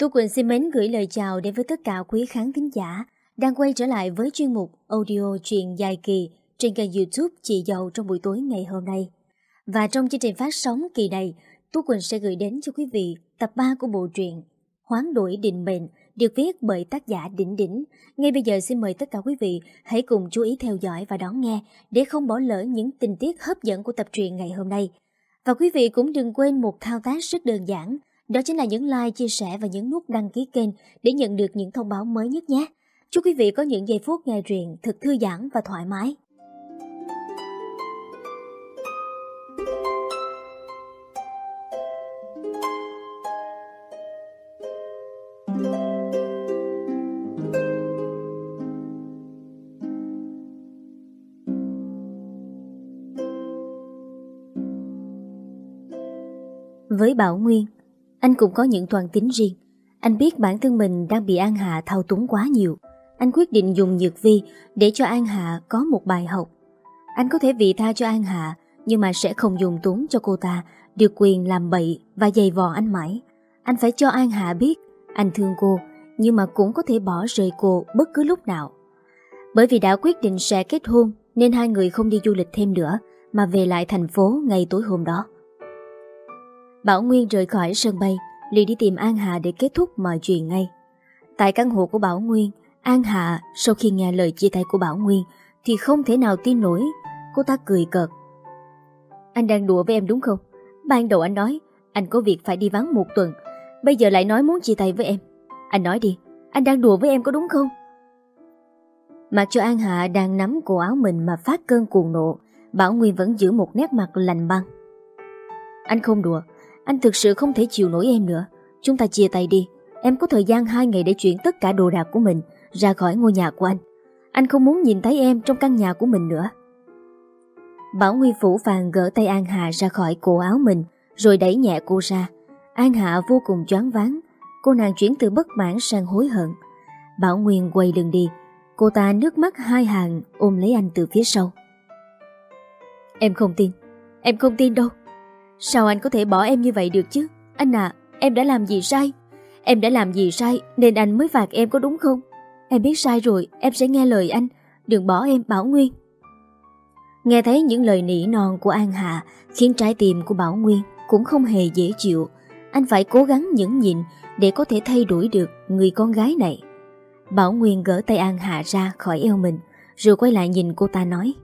Tu Quỳnh xin mến gửi lời chào đến với tất cả quý khán thính giả đang quay trở lại với chuyên mục audio truyện dài kỳ trên kênh youtube Chị Dầu trong buổi tối ngày hôm nay. Và trong chương trình phát sóng kỳ này, Tu Quỳnh sẽ gửi đến cho quý vị tập 3 của bộ truyện Hoán đổi định mệnh được viết bởi tác giả Đỉnh Đỉnh. Ngay bây giờ xin mời tất cả quý vị hãy cùng chú ý theo dõi và đón nghe để không bỏ lỡ những tình tiết hấp dẫn của tập truyện ngày hôm nay. Và quý vị cũng đừng quên một thao tác rất đơn giản – đó chính là những like, chia sẻ và nhấn nút đăng ký kênh để nhận được những thông báo mới nhất nhé. Chúc quý vị có những giây phút nghe truyện thật thư giãn và thoải mái. Với Bảo Nguyên, anh cũng có những toàn tính riêng. Anh biết bản thân mình đang bị An Hạ thao túng quá nhiều. Anh quyết định dùng nhược vi để cho An Hạ có một bài học. Anh có thể vị tha cho An Hạ, nhưng mà sẽ không dùng túng cho cô ta được quyền làm bậy và dày vò anh mãi. Anh phải cho An Hạ biết anh thương cô, nhưng mà cũng có thể bỏ rời cô bất cứ lúc nào. Bởi vì đã quyết định sẽ kết hôn nên hai người không đi du lịch thêm nữa mà về lại thành phố ngày tối hôm đó. Bảo Nguyên rời khỏi sân bay, liền đi tìm An Hạ để kết thúc mọi chuyện ngay. Tại căn hộ của Bảo Nguyên, An Hạ sau khi nghe lời chia tay của Bảo Nguyên thì không thể nào tin nổi. Cô ta cười cợt. Anh đang đùa với em đúng không? Ban đầu anh nói anh có việc phải đi vắng một tuần. Bây giờ lại nói muốn chia tay với em. Anh nói đi, anh đang đùa với em có đúng không? Mặc cho An Hạ đang nắm cổ áo mình mà phát cơn cuồng nộ, Bảo Nguyên vẫn giữ một nét mặt lành băng. Anh không đùa, anh thực sự không thể chịu nổi em nữa. Chúng ta chia tay đi. Em có thời gian 2 ngày để chuyển tất cả đồ đạc của mình Ra khỏi ngôi nhà của anh. Anh không muốn nhìn thấy em trong căn nhà của mình nữa. Bảo Nguyên Phủ Phàng gỡ tay An Hạ ra khỏi cổ áo mình, Rồi đẩy nhẹ cô ra. An Hạ vô cùng choáng váng. Cô nàng chuyển từ bất mãn sang hối hận. Bảo Nguyên quay lưng đi. Cô ta nước mắt hai hàng ôm lấy anh từ phía sau. Em không tin. Em không tin đâu. Sao anh có thể bỏ em như vậy được chứ? Anh à em đã làm gì sai? Em đã làm gì sai nên anh mới phạt em có đúng không? Em biết sai rồi, Em sẽ nghe lời anh. Đừng bỏ em, Bảo Nguyên. Nghe thấy những lời nỉ non của An Hạ Khiến trái tim của Bảo Nguyên Cũng không hề dễ chịu. Anh phải cố gắng nhẫn nhịn Để có thể thay đổi được người con gái này. Bảo Nguyên gỡ tay An Hạ ra khỏi eo mình, Rồi quay lại nhìn cô ta nói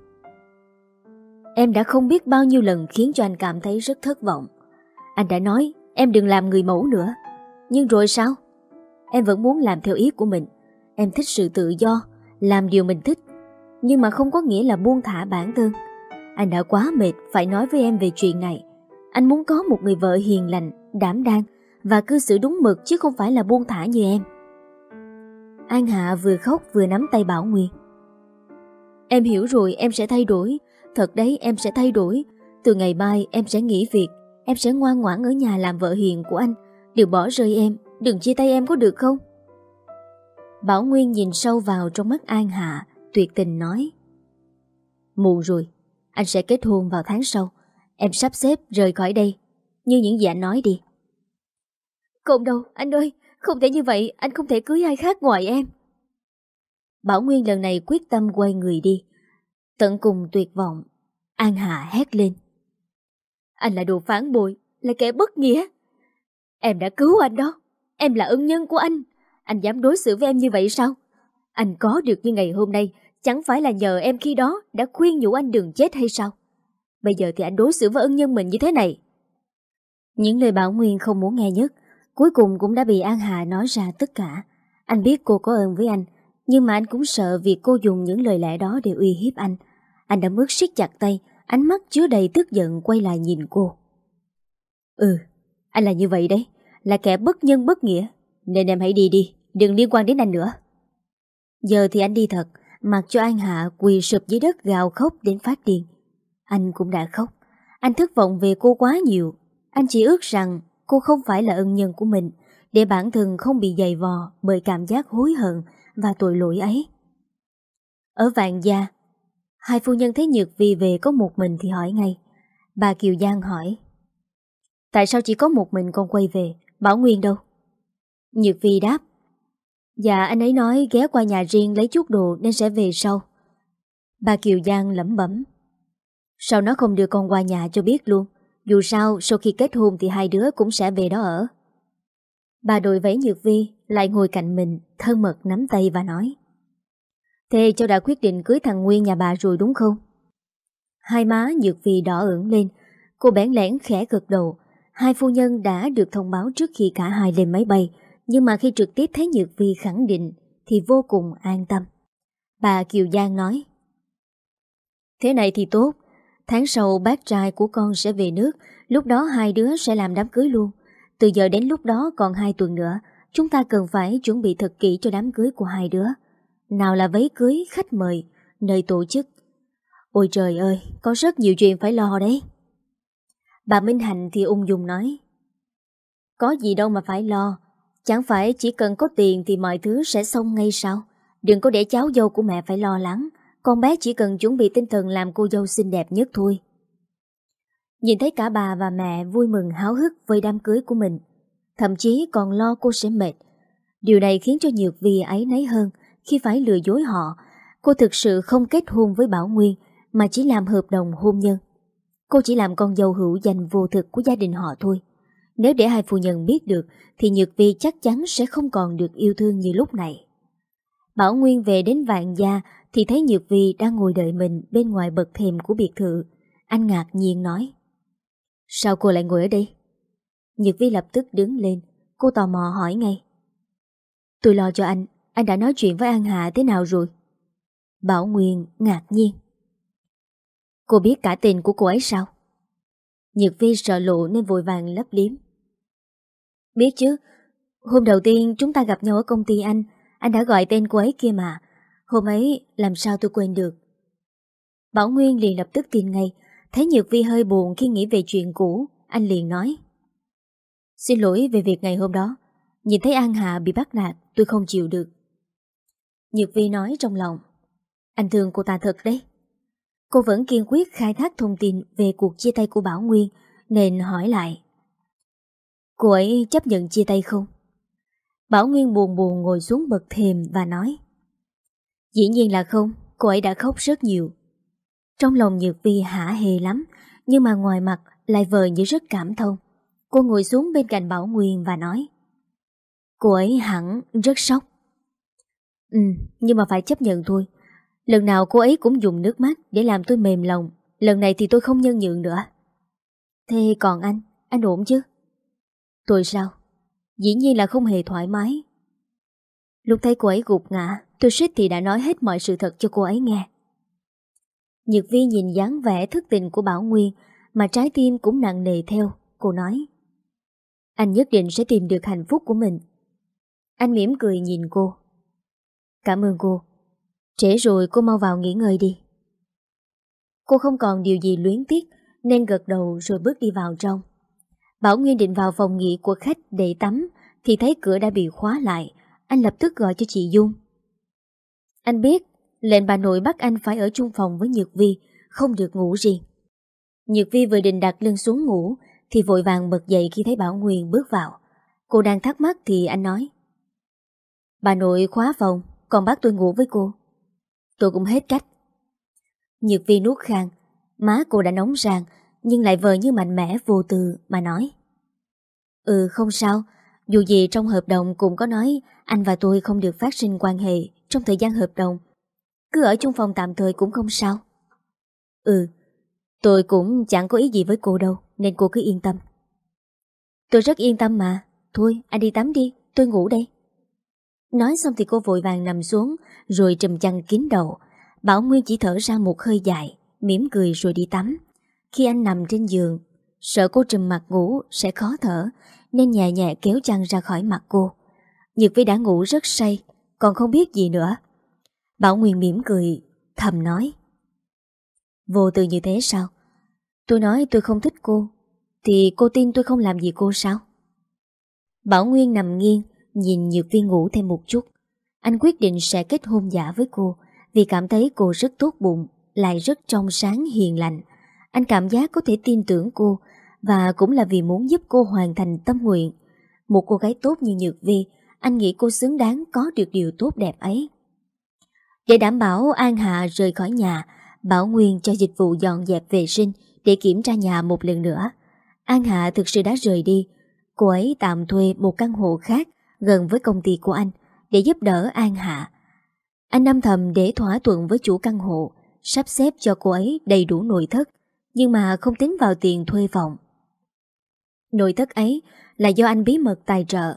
Em đã không biết bao nhiêu lần khiến cho anh cảm thấy rất thất vọng. Anh đã nói em đừng làm người mẫu nữa. Nhưng rồi sao? Em vẫn muốn làm theo ý của mình. Em thích sự tự do, làm điều mình thích. Nhưng mà không có nghĩa là buông thả bản thân. Anh đã quá mệt phải nói với em về chuyện này. Anh muốn có một người vợ hiền lành, đảm đang và cư xử đúng mực chứ không phải là buông thả như em. An Hạ vừa khóc vừa nắm tay Bảo Nguyên. Em hiểu rồi em sẽ thay đổi Thật đấy, em sẽ thay đổi. Từ ngày mai, em sẽ nghỉ việc, Em sẽ ngoan ngoãn ở nhà làm vợ hiền của anh. Đừng bỏ rơi em, Đừng chia tay em có được không? Bảo Nguyên nhìn sâu vào trong mắt An Hạ, Tuyệt tình nói. Muộn rồi, Anh sẽ kết hôn vào tháng sau. Em sắp xếp rời khỏi đây. Như những gì anh nói đi. Không đâu, anh ơi, Không thể như vậy. Anh không thể cưới ai khác ngoài em. Bảo Nguyên lần này quyết tâm quay người đi. Tận cùng tuyệt vọng. An Hạ hét lên. Anh là đồ phản bội, Là kẻ bất nghĩa. Em đã cứu anh đó. Em là ân nhân của anh. Anh dám đối xử với em như vậy sao? Anh có được như ngày hôm nay, Chẳng phải là nhờ em khi đó Đã khuyên nhủ anh đừng chết hay sao? Bây giờ thì anh đối xử với ân nhân mình như thế này. Những lời Bảo Nguyên không muốn nghe nhất, Cuối cùng cũng đã bị An Hà nói ra tất cả. Anh biết cô có ơn với anh, Nhưng mà anh cũng sợ việc cô dùng những lời lẽ đó để uy hiếp anh anh đã bước siết chặt tay, ánh mắt chứa đầy tức giận quay lại nhìn cô. Ừ, anh là như vậy đấy, là kẻ bất nhân bất nghĩa, nên em hãy đi đi, đừng liên quan đến anh nữa. Giờ thì anh đi thật, mặc cho An Hạ quỳ sụp dưới đất gào khóc đến phát điên. Anh cũng đã khóc, anh thất vọng về cô quá nhiều. Anh chỉ ước rằng cô không phải là ân nhân của mình, để bản thân không bị dày vò bởi cảm giác hối hận và tội lỗi ấy. Ở vạn gia, Hai phu nhân thấy Nhược Vi về có một mình thì hỏi ngay. Bà Kiều Giang hỏi. Tại sao chỉ có một mình con quay về? Bảo Nguyên đâu? Nhược Vi đáp Dạ anh ấy nói ghé qua nhà riêng lấy chút đồ nên sẽ về sau Bà Kiều Giang lẩm bẩm, Sao nó không đưa con qua nhà cho biết luôn Dù sao, sau khi kết hôn thì hai đứa cũng sẽ về đó ở Bà đội vẫy Nhược Vi, lại ngồi cạnh mình, thân mật nắm tay và nói Thế cháu đã quyết định cưới thằng Nguyên nhà bà rồi đúng không? Hai má Nhược Vi đỏ ửng lên. Cô bẽn lẽn khẽ gật đầu. Hai phu nhân đã được thông báo trước khi cả hai lên máy bay. Nhưng mà khi trực tiếp thấy Nhược Vi khẳng định Thì vô cùng an tâm. Bà Kiều Giang nói, Thế này thì tốt. Tháng sau bác trai của con sẽ về nước. Lúc đó hai đứa sẽ làm đám cưới luôn. Từ giờ đến lúc đó còn hai tuần nữa. Chúng ta cần phải chuẩn bị thật kỹ cho đám cưới của hai đứa. Nào là váy cưới, khách mời Nơi tổ chức. Ôi trời ơi, có rất nhiều chuyện phải lo đấy. Bà Minh Hạnh thì ung dung nói Có gì đâu mà phải lo. Chẳng phải chỉ cần có tiền thì mọi thứ sẽ xong ngay sao? Đừng có để cháu dâu của mẹ phải lo lắng. Con bé chỉ cần chuẩn bị tinh thần làm cô dâu xinh đẹp nhất thôi. Nhìn thấy cả bà và mẹ vui mừng háo hức với đám cưới của mình Thậm chí còn lo cô sẽ mệt. Điều này khiến cho Nhược Vi ấy nấy hơn. Khi phải lừa dối họ. Cô thực sự không kết hôn với Bảo Nguyên, Mà chỉ làm hợp đồng hôn nhân. Cô chỉ làm con dâu hữu danh vô thực của gia đình họ thôi. Nếu để hai phu nhân biết được, Thì Nhược Vi chắc chắn sẽ không còn được yêu thương như lúc này. Bảo Nguyên về đến vạn gia Thì thấy Nhược Vi đang ngồi đợi mình Bên ngoài bậc thềm của biệt thự. Anh ngạc nhiên nói, Sao cô lại ngồi ở đây? Nhược Vi lập tức đứng lên. Cô tò mò hỏi ngay, Tôi lo cho anh anh đã nói chuyện với An Hạ thế nào rồi? Bảo Nguyên ngạc nhiên Cô biết cả tên của cô ấy sao? Nhược Vi sợ lộ nên vội vàng lấp liếm. Biết chứ, hôm đầu tiên chúng ta gặp nhau ở công ty anh, anh đã gọi tên cô ấy kia mà. Hôm ấy làm sao tôi quên được. Bảo Nguyên liền lập tức tin ngay, thấy Nhược Vi hơi buồn khi nghĩ về chuyện cũ, anh liền nói. Xin lỗi về việc ngày hôm đó, nhìn thấy An Hạ bị bắt nạt, tôi không chịu được. Nhược Vi nói trong lòng, anh thương cô ta thật đấy. Cô vẫn kiên quyết khai thác thông tin về cuộc chia tay của Bảo Nguyên nên hỏi lại. Cô ấy chấp nhận chia tay không? Bảo Nguyên buồn buồn ngồi xuống bậc thềm và nói Dĩ nhiên là không, cô ấy đã khóc rất nhiều. Trong lòng Nhược Vi hả hề lắm, nhưng mà ngoài mặt lại vờ như rất cảm thông. Cô ngồi xuống bên cạnh Bảo Nguyên và nói Cô ấy hẳn rất sốc. Ừ, nhưng mà phải chấp nhận thôi. Lần nào cô ấy cũng dùng nước mắt để làm tôi mềm lòng. Lần này thì tôi không nhân nhượng nữa. Thế còn anh, anh ổn chứ? Tôi sao? Dĩ nhiên là không hề thoải mái. Lúc thấy cô ấy gục ngã Tôi suýt thì đã nói hết mọi sự thật cho cô ấy nghe. Nhược Vi nhìn dáng vẻ thức tình của Bảo Nguyên Mà trái tim cũng nặng nề theo. Cô nói Anh nhất định sẽ tìm được hạnh phúc của mình. Anh mỉm cười nhìn cô. Cảm ơn cô. Trễ rồi cô mau vào nghỉ ngơi đi. Cô không còn điều gì luyến tiếc, Nên gật đầu rồi bước đi vào trong. Bảo Nguyên định vào phòng nghỉ của khách để tắm, Thì thấy cửa đã bị khóa lại. Anh lập tức gọi cho chị Dung. Anh biết, Lệnh bà nội bắt anh phải ở chung phòng với Nhược Vi, Không được ngủ riêng. Nhược Vi vừa định đặt lưng xuống ngủ, Thì vội vàng bật dậy khi thấy Bảo Nguyên bước vào. Cô đang thắc mắc thì anh nói, Bà nội khóa phòng. Còn bắt tôi ngủ với cô. Tôi cũng hết cách. Nhược vi nuốt khang. Má cô đã nóng ràng, Nhưng lại vờ như mạnh mẽ vô tư mà nói. Ừ không sao. Dù gì trong hợp đồng cũng có nói Anh và tôi không được phát sinh quan hệ Trong thời gian hợp đồng. Cứ ở chung phòng tạm thời cũng không sao. Ừ Tôi cũng chẳng có ý gì với cô đâu, Nên cô cứ yên tâm. Tôi rất yên tâm mà. Thôi, anh đi tắm đi, Tôi ngủ đây. Nói xong thì cô vội vàng nằm xuống, Rồi trùm chăn kín đầu. Bảo Nguyên chỉ thở ra một hơi dài, mỉm cười rồi đi tắm. Khi anh nằm trên giường, Sợ cô trùm mặt ngủ sẽ khó thở, Nên nhẹ nhẹ kéo chăn ra khỏi mặt cô. Nhược Vi đã ngủ rất say, Còn không biết gì nữa. Bảo Nguyên mỉm cười, Thầm nói. Vô tư như thế sao? Tôi nói tôi không thích cô, Thì cô tin tôi không làm gì cô sao? Bảo Nguyên nằm nghiêng Nhìn Nhược Vi ngủ thêm một chút Anh quyết định sẽ kết hôn giả với cô Vì cảm thấy cô rất tốt bụng Lại rất trong sáng hiền lành Anh cảm giác có thể tin tưởng cô Và cũng là vì muốn giúp cô hoàn thành tâm nguyện Một cô gái tốt như Nhược Vi anh nghĩ cô xứng đáng có được điều tốt đẹp ấy. Để đảm bảo An Hạ rời khỏi nhà, Bảo Nguyên cho dịch vụ dọn dẹp vệ sinh để kiểm tra nhà một lần nữa. An Hạ thực sự đã rời đi. Cô ấy tạm thuê một căn hộ khác gần với công ty của anh để giúp đỡ An Hạ. Anh âm thầm để thỏa thuận với chủ căn hộ, sắp xếp cho cô ấy đầy đủ nội thất, nhưng mà không tính vào tiền thuê phòng. Nội thất ấy là do anh bí mật tài trợ.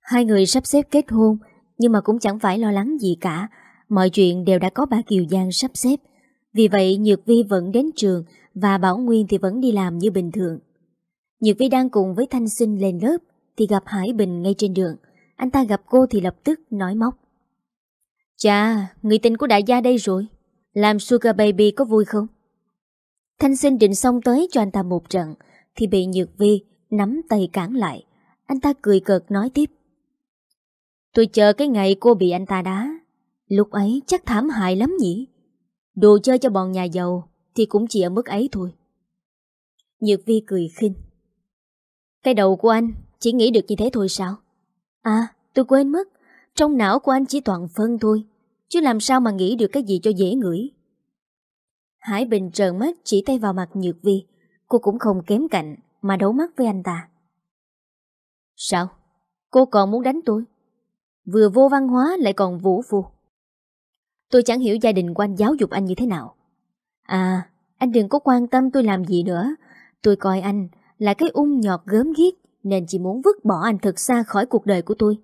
Hai người sắp xếp kết hôn, nhưng mà cũng chẳng phải lo lắng gì cả, mọi chuyện đều đã có bà Kiều Giang sắp xếp. Vì vậy Nhược Vi vẫn đến trường và Bảo Nguyên thì vẫn đi làm như bình thường. Nhược Vi đang cùng với Thanh Sinh lên lớp thì gặp Hải Bình ngay trên đường. Anh ta gặp cô thì lập tức nói móc. Chà, người tình của đại gia đây rồi. Làm Sugar Baby có vui không? Thanh Sinh định xong tới cho anh ta một trận thì bị Nhược Vi nắm tay cản lại. Anh ta cười cợt nói tiếp. Tôi chờ cái ngày cô bị anh ta đá. Lúc ấy chắc thảm hại lắm nhỉ? Đồ chơi cho bọn nhà giàu thì cũng chỉ ở mức ấy thôi. Nhược Vi cười khinh. Cái đầu của anh chỉ nghĩ được như thế thôi sao? À, tôi quên mất. Trong não của anh chỉ toàn phân thôi. Chứ làm sao mà nghĩ được cái gì cho dễ ngửi. Hải Bình trợn mắt chỉ tay vào mặt Nhược Vi. Cô cũng không kém cạnh mà đấu mắt với anh ta. Sao? Cô còn muốn đánh tôi? Vừa vô văn hóa lại còn vũ phu. Tôi chẳng hiểu gia đình của anh giáo dục anh như thế nào. À, anh đừng có quan tâm tôi làm gì nữa. Tôi coi anh là cái ung nhọt gớm ghiếc nên chỉ muốn vứt bỏ anh thật xa khỏi cuộc đời của tôi.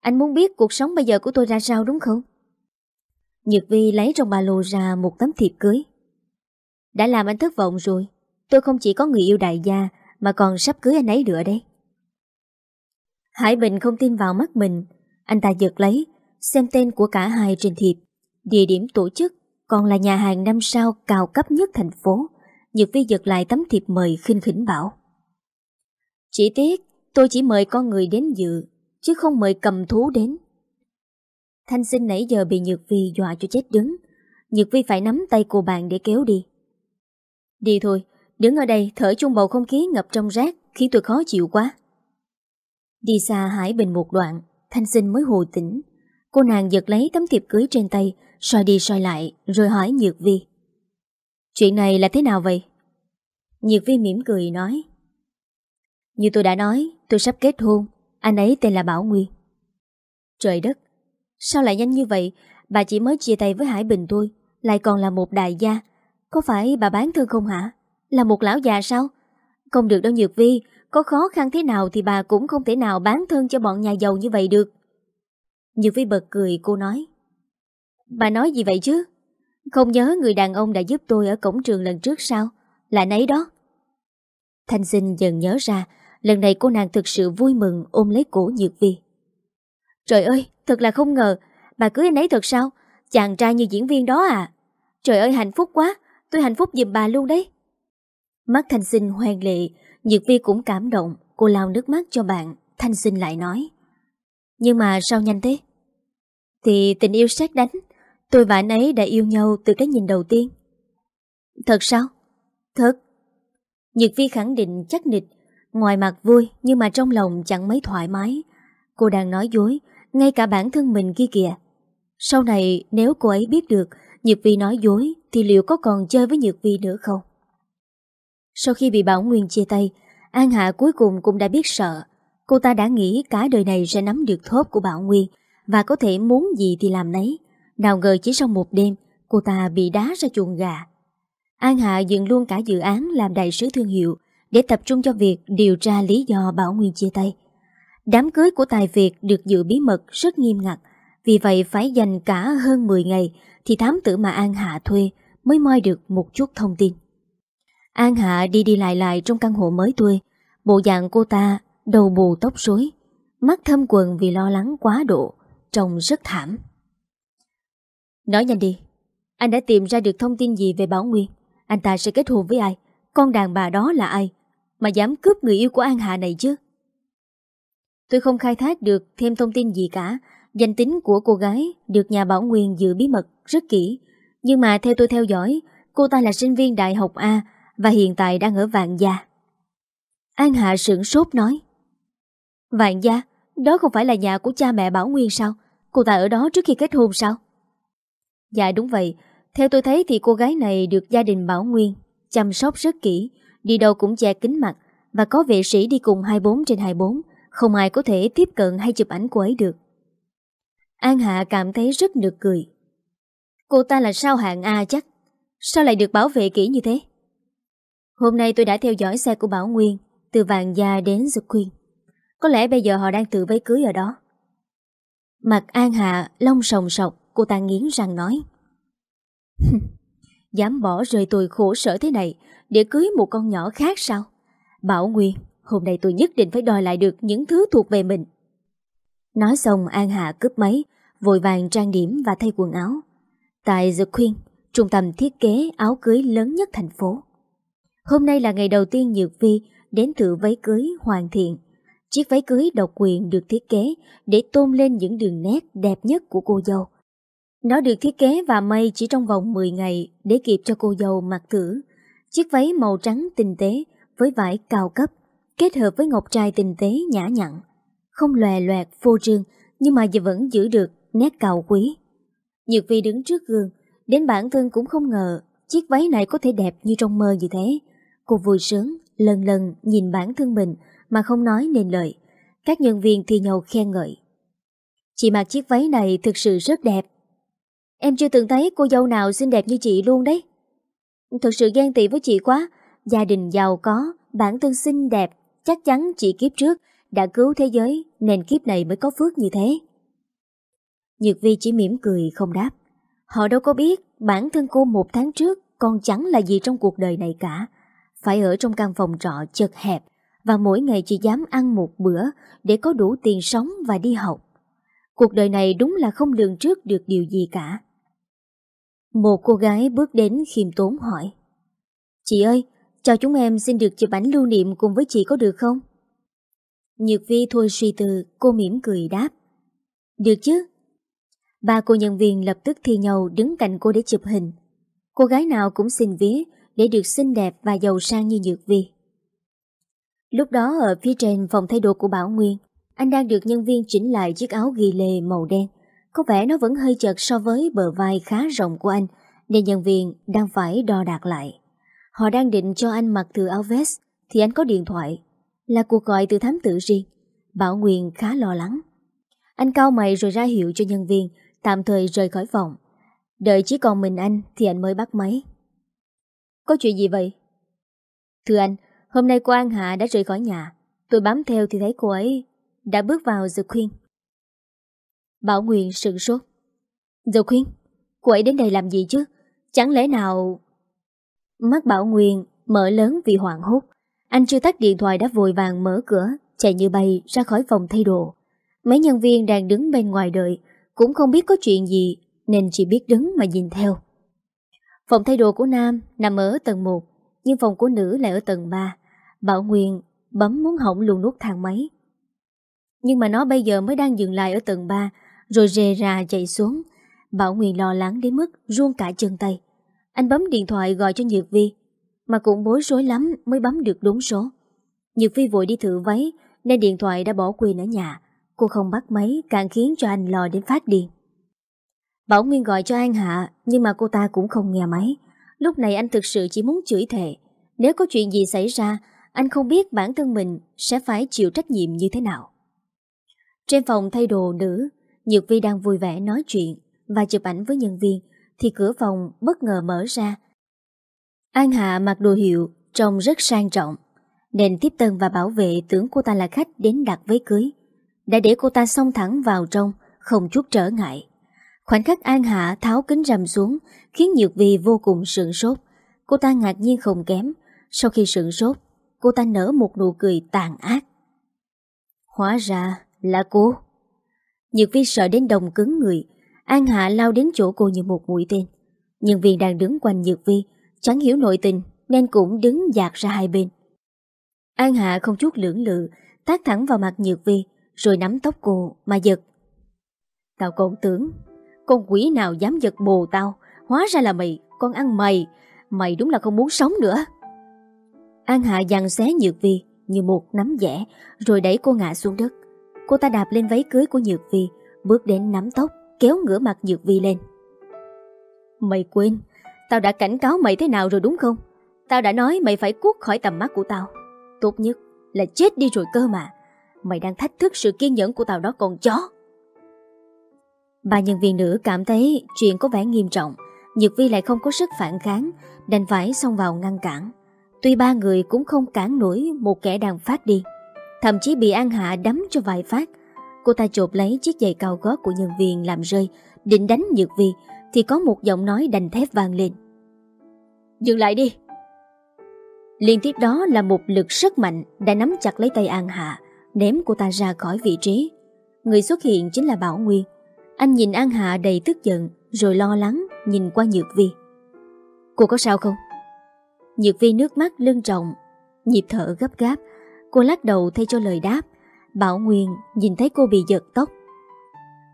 Anh muốn biết cuộc sống bây giờ của tôi ra sao đúng không? Nhật Vi lấy trong ba lô ra một tấm thiệp cưới. Đã làm anh thất vọng rồi. Tôi không chỉ có người yêu đại gia mà còn sắp cưới anh ấy nữa đấy. Hải Bình không tin vào mắt mình. Anh ta giật lấy, xem tên của cả hai trên thiệp. Địa điểm tổ chức còn là nhà hàng năm sao cao cấp nhất thành phố. Nhật Vi giật lại tấm thiệp mời khinh khỉnh bảo. Chỉ tiếc, tôi chỉ mời con người đến dự, chứ không mời cầm thú đến. Thanh sinh nãy giờ bị Nhược Vi dọa cho chết đứng. Nhược Vi phải nắm tay cô bạn để kéo đi. Đi thôi, đứng ở đây thở chung bầu không khí ngập trong rác khiến tôi khó chịu quá. Đi xa Hải Bình một đoạn, Thanh sinh mới hồ tỉnh. Cô nàng giật lấy tấm thiệp cưới trên tay, soi đi soi lại, rồi hỏi Nhược Vi. Chuyện này là thế nào vậy? Nhược Vi mỉm cười nói. Như tôi đã nói, tôi sắp kết hôn, anh ấy tên là Bảo Nguyên. Trời đất, sao lại nhanh như vậy? Bà chỉ mới chia tay với Hải Bình tôi lại còn là một đại gia. Có phải bà bán thân không hả? Là một lão già sao? Không được đâu Nhược Vi, có khó khăn thế nào thì bà cũng không thể nào bán thân cho bọn nhà giàu như vậy được. Nhược Vi bật cười cô nói. Bà nói gì vậy chứ? Không nhớ người đàn ông đã giúp tôi ở cổng trường lần trước sao? Là nấy đó. Thanh sinh dần nhớ ra, lần này cô nàng thực sự vui mừng ôm lấy cổ Nhược Vi. Trời ơi, thật là không ngờ, bà cưới anh ấy thật sao? Chàng trai như diễn viên đó à? Trời ơi hạnh phúc quá, tôi hạnh phúc giùm bà luôn đấy. Mắt Thanh sinh hoang lệ, Nhược Vi cũng cảm động, cô lao nước mắt cho bạn, Thanh sinh lại nói. Nhưng mà sao nhanh thế? Thì tình yêu sát đánh, tôi và anh ấy đã yêu nhau từ cái nhìn đầu tiên. Thật sao? Thật. Nhược Vi khẳng định chắc nịch, ngoài mặt vui nhưng mà trong lòng chẳng mấy thoải mái. Cô đang nói dối, ngay cả bản thân mình kia kìa. Sau này nếu cô ấy biết được Nhược Vi nói dối thì liệu có còn chơi với Nhược Vi nữa không? Sau khi bị Bảo Nguyên chia tay, An Hạ cuối cùng cũng đã biết sợ. Cô ta đã nghĩ cả đời này sẽ nắm được thốt của Bảo Nguyên và có thể muốn gì thì làm nấy. Nào ngờ chỉ sau một đêm, cô ta bị đá ra chuồng gà. An Hạ dừng luôn cả dự án làm đại sứ thương hiệu để tập trung cho việc điều tra lý do Bảo Nguyên chia tay. Đám cưới của Tài Việt được giữ bí mật rất nghiêm ngặt, vì vậy phải dành cả hơn 10 ngày thì thám tử mà An Hạ thuê mới moi được một chút thông tin. An Hạ đi đi lại lại trong căn hộ mới thuê, bộ dạng cô ta đầu bù tóc rối, mắt thâm quần vì lo lắng quá độ, trông rất thảm. Nói nhanh đi, anh đã tìm ra được thông tin gì về Bảo Nguyên? Anh ta sẽ kết hôn với ai? Con đàn bà đó là ai? Mà dám cướp người yêu của An Hạ này chứ? Tôi không khai thác được thêm thông tin gì cả. Danh tính của cô gái được nhà Bảo Nguyên giữ bí mật rất kỹ. Nhưng mà theo tôi theo dõi, cô ta là sinh viên đại học A và hiện tại đang ở Vạn Gia. An Hạ sửng sốt nói. Vạn Gia? Đó không phải là nhà của cha mẹ Bảo Nguyên sao? Cô ta ở đó trước khi kết hôn sao? Dạ đúng vậy. Theo tôi thấy thì cô gái này được gia đình Bảo Nguyên chăm sóc rất kỹ, đi đâu cũng che kính mặt và có vệ sĩ đi cùng 24 trên 24, không ai có thể tiếp cận hay chụp ảnh cô ấy được. An Hạ cảm thấy rất nực cười. Cô ta là sao hạng A chắc? Sao lại được bảo vệ kỹ như thế? Hôm nay tôi đã theo dõi xe của Bảo Nguyên từ Vàng Gia đến The Queen. Có lẽ bây giờ họ đang tự váy cưới ở đó. Mặt An Hạ lông sòng sọc, cô ta nghiến răng nói. Dám bỏ rơi tôi khổ sở thế này để cưới một con nhỏ khác sao? Bảo Nguyên, hôm nay tôi nhất định phải đòi lại được những thứ thuộc về mình. Nói xong An Hạ cướp máy, vội vàng trang điểm và thay quần áo. Tại The Queen, trung tâm thiết kế áo cưới lớn nhất thành phố. Hôm nay là ngày đầu tiên Nhược Vi đến thử váy cưới hoàn thiện. Chiếc váy cưới độc quyền được thiết kế để tôn lên những đường nét đẹp nhất của cô dâu. Nó được thiết kế và may chỉ trong vòng 10 ngày để kịp cho cô dâu mặc thử. Chiếc váy màu trắng tinh tế với vải cao cấp, kết hợp với ngọc trai tinh tế nhã nhặn. Không lòe loẹt phô trương nhưng mà vẫn giữ được nét cao quý. Nhược Vi đứng trước gương, đến bản thân cũng không ngờ chiếc váy này có thể đẹp như trong mơ như thế. Cô vui sướng, lần lần nhìn bản thân mình mà không nói nên lời. Các nhân viên thì nhau khen ngợi. Chị mặc chiếc váy này thực sự rất đẹp. Em chưa từng thấy cô dâu nào xinh đẹp như chị luôn đấy. Thực sự ghen tị với chị quá. Gia đình giàu có, bản thân xinh đẹp, chắc chắn chị kiếp trước đã cứu thế giới nên kiếp này mới có phước như thế. Nhược Vi chỉ mỉm cười không đáp. Họ đâu có biết bản thân cô một tháng trước còn chẳng là gì trong cuộc đời này cả. Phải ở trong căn phòng trọ chật hẹp và mỗi ngày chỉ dám ăn một bữa để có đủ tiền sống và đi học. Cuộc đời này đúng là không lường trước được điều gì cả. Một cô gái bước đến khiêm tốn hỏi Chị ơi, cho chúng em xin được chụp ảnh lưu niệm cùng với chị có được không? Nhược vi thôi suy tư, cô mỉm cười đáp Được chứ? Ba cô nhân viên lập tức thi nhau đứng cạnh cô để chụp hình Cô gái nào cũng xin vía để được xinh đẹp và giàu sang như Nhược Vi. Lúc đó ở phía trên phòng thay đồ của Bảo Nguyên, anh đang được nhân viên chỉnh lại chiếc áo ghi lê màu đen. Có vẻ nó vẫn hơi chật so với bờ vai khá rộng của anh, nên nhân viên đang phải đo đạc lại. Họ đang định cho anh mặc thử áo vest, thì anh có điện thoại. Là cuộc gọi từ thám tử riêng. Bảo Nguyên khá lo lắng. Anh cao mày rồi ra hiệu cho nhân viên, tạm thời rời khỏi phòng. Đợi chỉ còn mình anh thì anh mới bắt máy. Có chuyện gì vậy? Thưa anh, hôm nay cô An Hạ đã rời khỏi nhà. Tôi bám theo thì thấy cô ấy đã bước vào The Queen. Bảo Nguyên sừng sốt. The khuyên, Cô ấy đến đây làm gì chứ? Chẳng lẽ nào... Mắt Bảo Nguyên mở lớn vì hoảng hốt. Anh chưa tắt điện thoại đã vội vàng mở cửa, chạy như bay ra khỏi phòng thay đồ. Mấy nhân viên đang đứng bên ngoài đợi, cũng không biết có chuyện gì, nên chỉ biết đứng mà nhìn theo. Phòng thay đồ của Nam nằm ở tầng 1, nhưng phòng của nữ lại ở tầng 3. Bảo Nguyên bấm muốn hỏng luôn nút thang máy. Nhưng mà nó bây giờ mới đang dừng lại ở tầng 3, rồi rề ra chạy xuống. Bảo Nguyên lo lắng đến mức run cả chân tay. Anh bấm điện thoại gọi cho Nhược Vi, mà cũng bối rối lắm mới bấm được đúng số. Nhược Vi vội đi thử váy, nên điện thoại đã bỏ quên ở nhà. Cô không bắt máy càng khiến cho anh lo đến phát điên. Bảo Nguyên gọi cho An Hạ Nhưng mà cô ta cũng không nghe máy Lúc này anh thực sự chỉ muốn chửi thề Nếu có chuyện gì xảy ra Anh không biết bản thân mình sẽ phải chịu trách nhiệm như thế nào Trên phòng thay đồ nữ Nhược Vi đang vui vẻ nói chuyện Và chụp ảnh với nhân viên Thì cửa phòng bất ngờ mở ra An Hạ mặc đồ hiệu Trông rất sang trọng Nên tiếp tân và bảo vệ tưởng cô ta là khách đến đặt váy cưới Đã để cô ta xông thẳng vào trong Không chút trở ngại Khoảnh khắc An Hạ tháo kính rầm xuống khiến Nhược Vi vô cùng sượng sốt. Cô ta ngạc nhiên không kém. Sau khi sượng sốt, cô ta nở một nụ cười tàn ác. Hóa ra là cô. Nhược Vi sợ đến đồng cứng người. An Hạ lao đến chỗ cô như một mũi tên. Nhân viên đang đứng quanh Nhược Vi, chẳng hiểu nội tình nên cũng đứng dạt ra hai bên. An Hạ không chút lưỡng lự, tác thẳng vào mặt Nhược Vi, rồi nắm tóc cô mà giật. Tao còn tưởng con quỷ nào dám giật bồ tao Hóa ra là mày Con ăn mày Mày đúng là không muốn sống nữa An Hạ dằn xé Nhược Vi Như một nắm dẻ Rồi đẩy cô ngã xuống đất Cô ta đạp lên váy cưới của Nhược Vi, Bước đến nắm tóc, Kéo ngửa mặt Nhược Vi lên. Mày quên, Tao đã cảnh cáo mày thế nào rồi đúng không? Tao đã nói mày phải cút khỏi tầm mắt của tao. Tốt nhất là chết đi rồi cơ mà. Mày đang thách thức sự kiên nhẫn của tao đó con chó. Ba nhân viên nữ cảm thấy chuyện có vẻ nghiêm trọng, Nhược Vi lại không có sức phản kháng, Đành phải xông vào ngăn cản. Tuy ba người cũng không cản nổi một kẻ đang phát đi Thậm chí bị An Hạ đấm cho vài phát. Cô ta chộp lấy chiếc giày cao gót của nhân viên làm rơi, Định đánh Nhược Vi, Thì có một giọng nói đành thép vang lên. Dừng lại đi. Liên tiếp đó là một lực rất mạnh Đã nắm chặt lấy tay An Hạ, Ném cô ta ra khỏi vị trí. Người xuất hiện chính là Bảo Nguyên. Anh nhìn An Hạ đầy tức giận, Rồi lo lắng nhìn qua Nhược Vi. Cô có sao không? Nhược Vi nước mắt lưng trọng, Nhịp thở gấp gáp Cô lắc đầu thay cho lời đáp. Bảo Nguyên nhìn thấy cô bị giật tóc.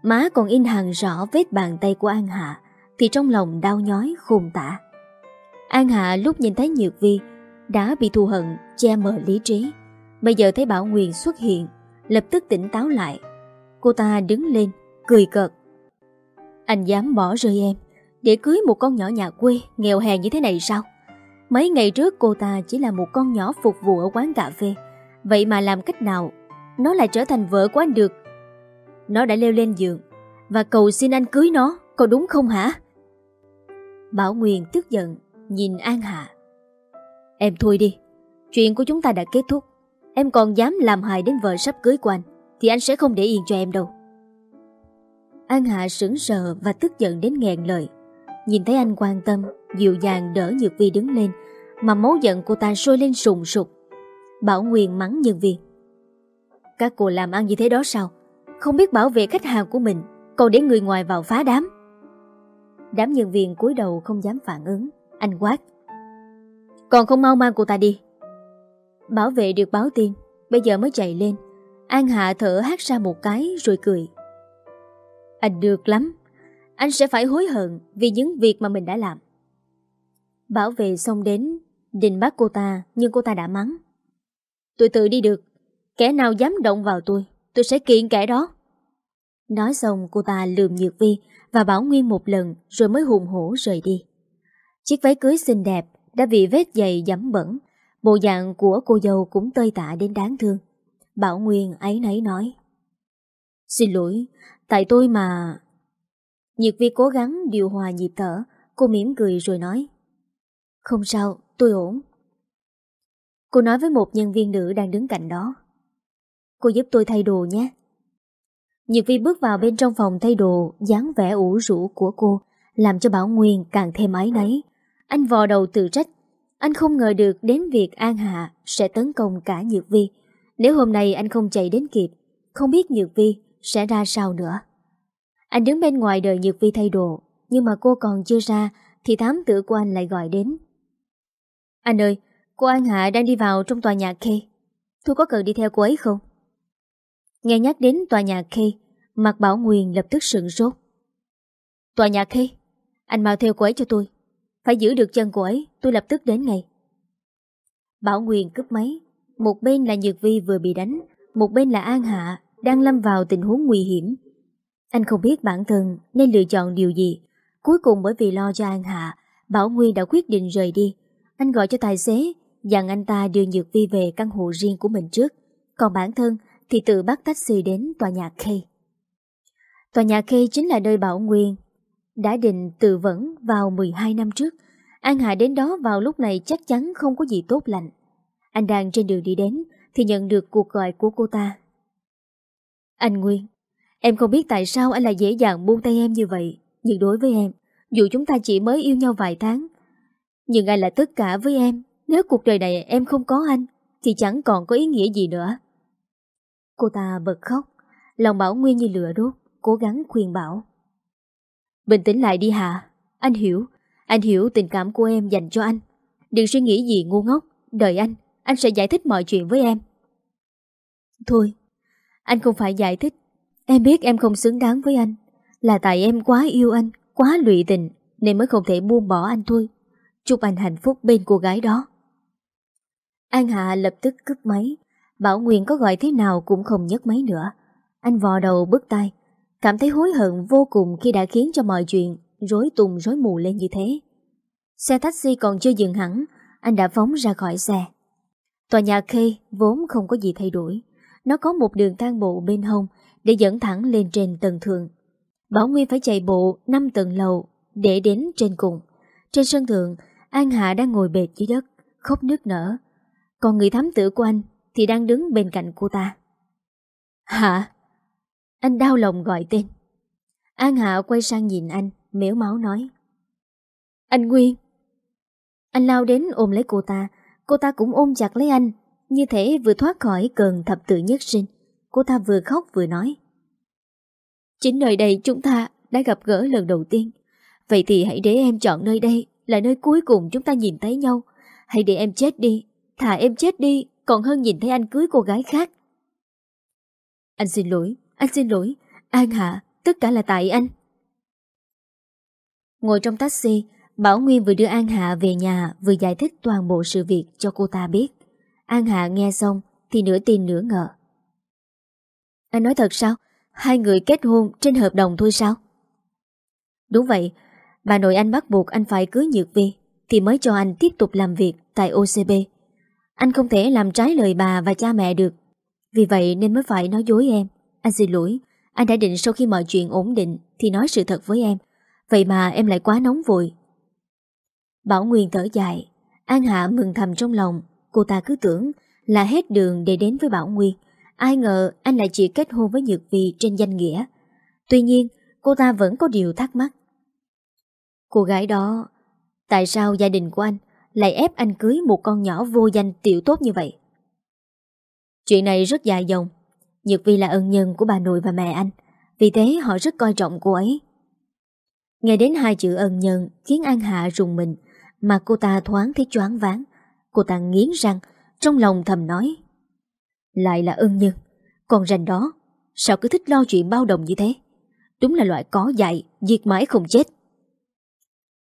Má còn in hàng rõ vết bàn tay của An Hạ, Thì trong lòng đau nhói khôn tả. An Hạ lúc nhìn thấy Nhược Vi, Đã bị thù hận, che mờ lý trí. Bây giờ thấy Bảo Nguyên xuất hiện, Lập tức tỉnh táo lại. Cô ta đứng lên, Cười cợt. Anh dám bỏ rơi em, Để cưới một con nhỏ nhà quê, Nghèo hèn như thế này sao? Mấy ngày trước cô ta chỉ là một con nhỏ phục vụ ở quán cà phê. Vậy mà làm cách nào? Nó lại trở thành vợ của anh được. Nó đã leo lên giường, Và cầu xin anh cưới nó, Có đúng không hả? Bảo Nguyên tức giận, Nhìn An Hạ. Em thôi đi, Chuyện của chúng ta đã kết thúc. Em còn dám làm hại đến vợ sắp cưới của anh, Thì anh sẽ không để yên cho em đâu. An Hạ sững sờ và tức giận đến nghẹn lời. Nhìn thấy anh quan tâm, Dịu dàng đỡ Nhược Vi đứng lên, Mà máu giận cô ta sôi lên sùng sục. Bảo Nguyên mắng nhân viên. Các cô làm ăn như thế đó sao? Không biết bảo vệ khách hàng của mình, Còn để người ngoài vào phá đám. Đám nhân viên cúi đầu không dám phản ứng. Anh quát. Còn không mau mang cô ta đi. Bảo vệ được báo tin, Bây giờ mới chạy lên. An Hạ thở hát ra một cái rồi cười. Anh được lắm. Anh sẽ phải hối hận Vì những việc mà mình đã làm. Bảo vệ xong đến, Định bắt cô ta, Nhưng cô ta đã mắng. Tôi tự đi được. Kẻ nào dám động vào tôi Tôi sẽ kiện kẻ đó. Nói xong cô ta lườm Nhược Vi Và bảo Nguyên một lần Rồi mới hùng hổ rời đi. Chiếc váy cưới xinh đẹp Đã bị vết dày dẫm bẩn Bộ dạng của cô dâu cũng tơi tạ đến đáng thương. Bảo Nguyên ấy nấy nói Xin lỗi Tại tôi mà Nhược Vi cố gắng điều hòa nhịp thở Cô mỉm cười rồi nói Không sao, tôi ổn. Cô nói với một nhân viên nữ đang đứng cạnh đó. Cô giúp tôi thay đồ nhé. Nhật Vi bước vào bên trong phòng thay đồ, dáng vẻ ủ rũ của cô, Làm cho Bảo Nguyên càng thêm ái nấy Anh vò đầu tự trách. Anh không ngờ được đến việc An Hạ Sẽ tấn công cả Nhược Vi. Nếu hôm nay anh không chạy đến kịp, Không biết Nhược Vi sẽ ra sao nữa. Anh đứng bên ngoài đợi Nhược Vi thay đồ, Nhưng mà cô còn chưa ra Thì thám tử của anh lại gọi đến. Anh ơi Cô An Hạ đang đi vào trong tòa nhà K. Tôi có cần đi theo cô ấy không? Nghe nhắc đến tòa nhà K Mặt Bảo Nguyên lập tức sửng sốt. Tòa nhà K, Anh mau theo cô ấy cho tôi. Phải giữ được chân cô ấy, Tôi lập tức đến ngay. Bảo Nguyên cướp máy. Một bên là Nhược Vi vừa bị đánh, Một bên là An Hạ Đang lâm vào tình huống nguy hiểm. Anh không biết bản thân nên lựa chọn điều gì. Cuối cùng bởi vì lo cho An Hạ, Bảo Nguyên đã quyết định rời đi. Anh gọi cho tài xế dặn anh ta đưa Nhược Vi về căn hộ riêng của mình trước, còn bản thân thì tự bắt taxi đến tòa nhà K. Tòa nhà K chính là nơi Bảo Nguyên đã định tự vẫn vào 12 năm trước. An Hạ đến đó vào lúc này chắc chắn không có gì tốt lành. Anh đang trên đường đi đến thì nhận được cuộc gọi của cô ta. Anh Nguyên, em không biết tại sao anh lại dễ dàng buông tay em như vậy. Nhưng đối với em, dù chúng ta chỉ mới yêu nhau vài tháng, nhưng anh là tất cả với em. Nếu cuộc đời này em không có anh, Thì chẳng còn có ý nghĩa gì nữa. Cô ta bật khóc, Lòng Bảo Nguyên như lửa đốt, Cố gắng khuyên Bảo. Bình tĩnh lại đi Hà, Anh hiểu Anh hiểu tình cảm của em dành cho anh. Đừng suy nghĩ gì ngu ngốc, Đợi anh Anh sẽ giải thích mọi chuyện với em. Thôi, Anh không phải giải thích. Em biết em không xứng đáng với anh, Là tại em quá yêu anh, Quá lụy tình, Nên mới không thể buông bỏ anh thôi. Chúc anh hạnh phúc bên cô gái đó. An Hạ lập tức cướp máy Bảo Nguyên có gọi thế nào cũng không nhấc máy nữa Anh vò đầu bứt tay, cảm thấy hối hận vô cùng khi đã khiến cho mọi chuyện rối tung rối mù lên như thế. Xe taxi còn chưa dừng hẳn, anh đã phóng ra khỏi xe. Tòa nhà K vốn không có gì thay đổi. Nó có một đường thang bộ bên hông để dẫn thẳng lên trên tầng thượng. Bảo Nguyên phải chạy bộ 5 tầng lầu để đến trên cùng. Trên sân thượng, An Hạ đang ngồi bệt dưới đất, khóc nước nở. Còn người thám tử của anh thì đang đứng bên cạnh cô ta. hả Anh đau lòng gọi tên. An Hạ quay sang nhìn anh, Mếu máu nói. Anh Nguyên! Anh lao đến ôm lấy cô ta, cô ta cũng ôm chặt lấy anh, như thể vừa thoát khỏi cơn thập tự nhất sinh. Cô ta vừa khóc vừa nói. Chính nơi đây chúng ta đã gặp gỡ lần đầu tiên. Vậy thì hãy để em chọn nơi đây là nơi cuối cùng chúng ta nhìn thấy nhau. Hãy để em chết đi, thà em chết đi còn hơn nhìn thấy anh cưới cô gái khác. Anh xin lỗi, anh xin lỗi, An Hạ, tất cả là tại anh. Ngồi trong taxi, Bảo Nguyên vừa đưa An Hạ về nhà vừa giải thích toàn bộ sự việc cho cô ta biết. An Hạ nghe xong thì nửa tin nửa ngờ. Anh nói thật sao? Hai người kết hôn trên hợp đồng thôi sao? Đúng vậy, bà nội anh bắt buộc anh phải cưới Nhược Vi thì mới cho anh tiếp tục làm việc tại OCB. Anh không thể làm trái lời bà và cha mẹ được. Vì vậy nên mới phải nói dối em. Anh xin lỗi, anh đã định sau khi mọi chuyện ổn định thì nói sự thật với em. Vậy mà em lại quá nóng vội. Bảo Nguyên thở dài. An Hạ mừng thầm trong lòng. Cô ta cứ tưởng là hết đường để đến với Bảo Nguyên. Ai ngờ anh lại chỉ kết hôn với Nhược Vi trên danh nghĩa. Tuy nhiên, cô ta vẫn có điều thắc mắc. Cô gái đó, tại sao gia đình của anh lại ép anh cưới một con nhỏ vô danh tiểu tốt như vậy? Chuyện này rất dài dòng. Nhược Vi là ân nhân của bà nội và mẹ anh. Vì thế họ rất coi trọng cô ấy. Nghe đến hai chữ ân nhân khiến An Hạ rùng mình mà cô ta thoáng thấy choáng váng. Cô ta nghiến răng, trong lòng thầm nói. Lại là ân nhân, còn rành đó, sao cứ thích lo chuyện bao đồng như thế? Đúng là loại có dạy, diệt mãi không chết.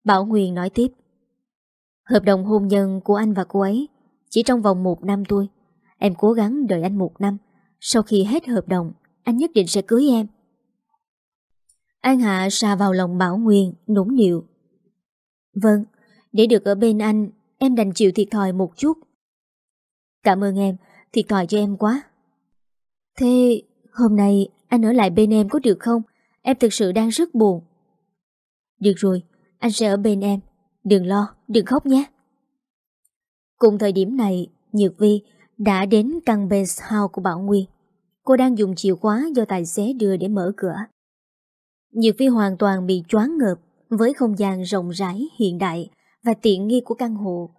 Bảo Nguyên nói tiếp. Hợp đồng hôn nhân của anh và cô ấy chỉ trong vòng một năm thôi. Em cố gắng đợi anh một năm. Sau khi hết hợp đồng, anh nhất định sẽ cưới em. An Hạ xa vào lòng Bảo Nguyên, nũng nịu. Vâng, để được ở bên anh, em đành chịu thiệt thòi một chút. Cảm ơn em, thiệt thòi cho em quá. Thế hôm nay anh ở lại bên em có được không? Em thực sự đang rất buồn. Được rồi, anh sẽ ở bên em. Đừng lo, đừng khóc nhé. Cùng thời điểm này, Nhược Vi đã đến căn base house của Bảo Nguyên. Cô đang dùng chìa khóa do tài xế đưa để mở cửa. Nhược Vi hoàn toàn bị choáng ngợp với không gian rộng rãi, hiện đại và tiện nghi của căn hộ.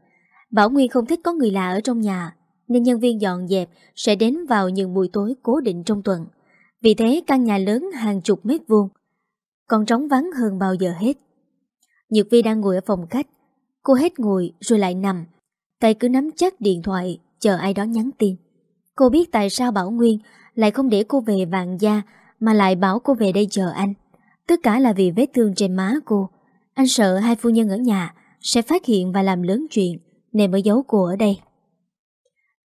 Bảo Nguyên không thích có người lạ ở trong nhà, nên nhân viên dọn dẹp sẽ đến vào những buổi tối cố định trong tuần. Vì thế căn nhà lớn hàng chục mét vuông, còn trống vắng hơn bao giờ hết. Nhược Vi đang ngồi ở phòng khách, cô hết ngồi rồi lại nằm, tay cứ nắm chắc điện thoại chờ ai đó nhắn tin. Cô biết tại sao Bảo Nguyên lại không để cô về vàng gia mà lại bảo cô về đây chờ anh. Tất cả là vì vết thương trên má cô. Anh sợ hai phu nhân ở nhà sẽ phát hiện và làm lớn chuyện nên mới giấu cô ở đây.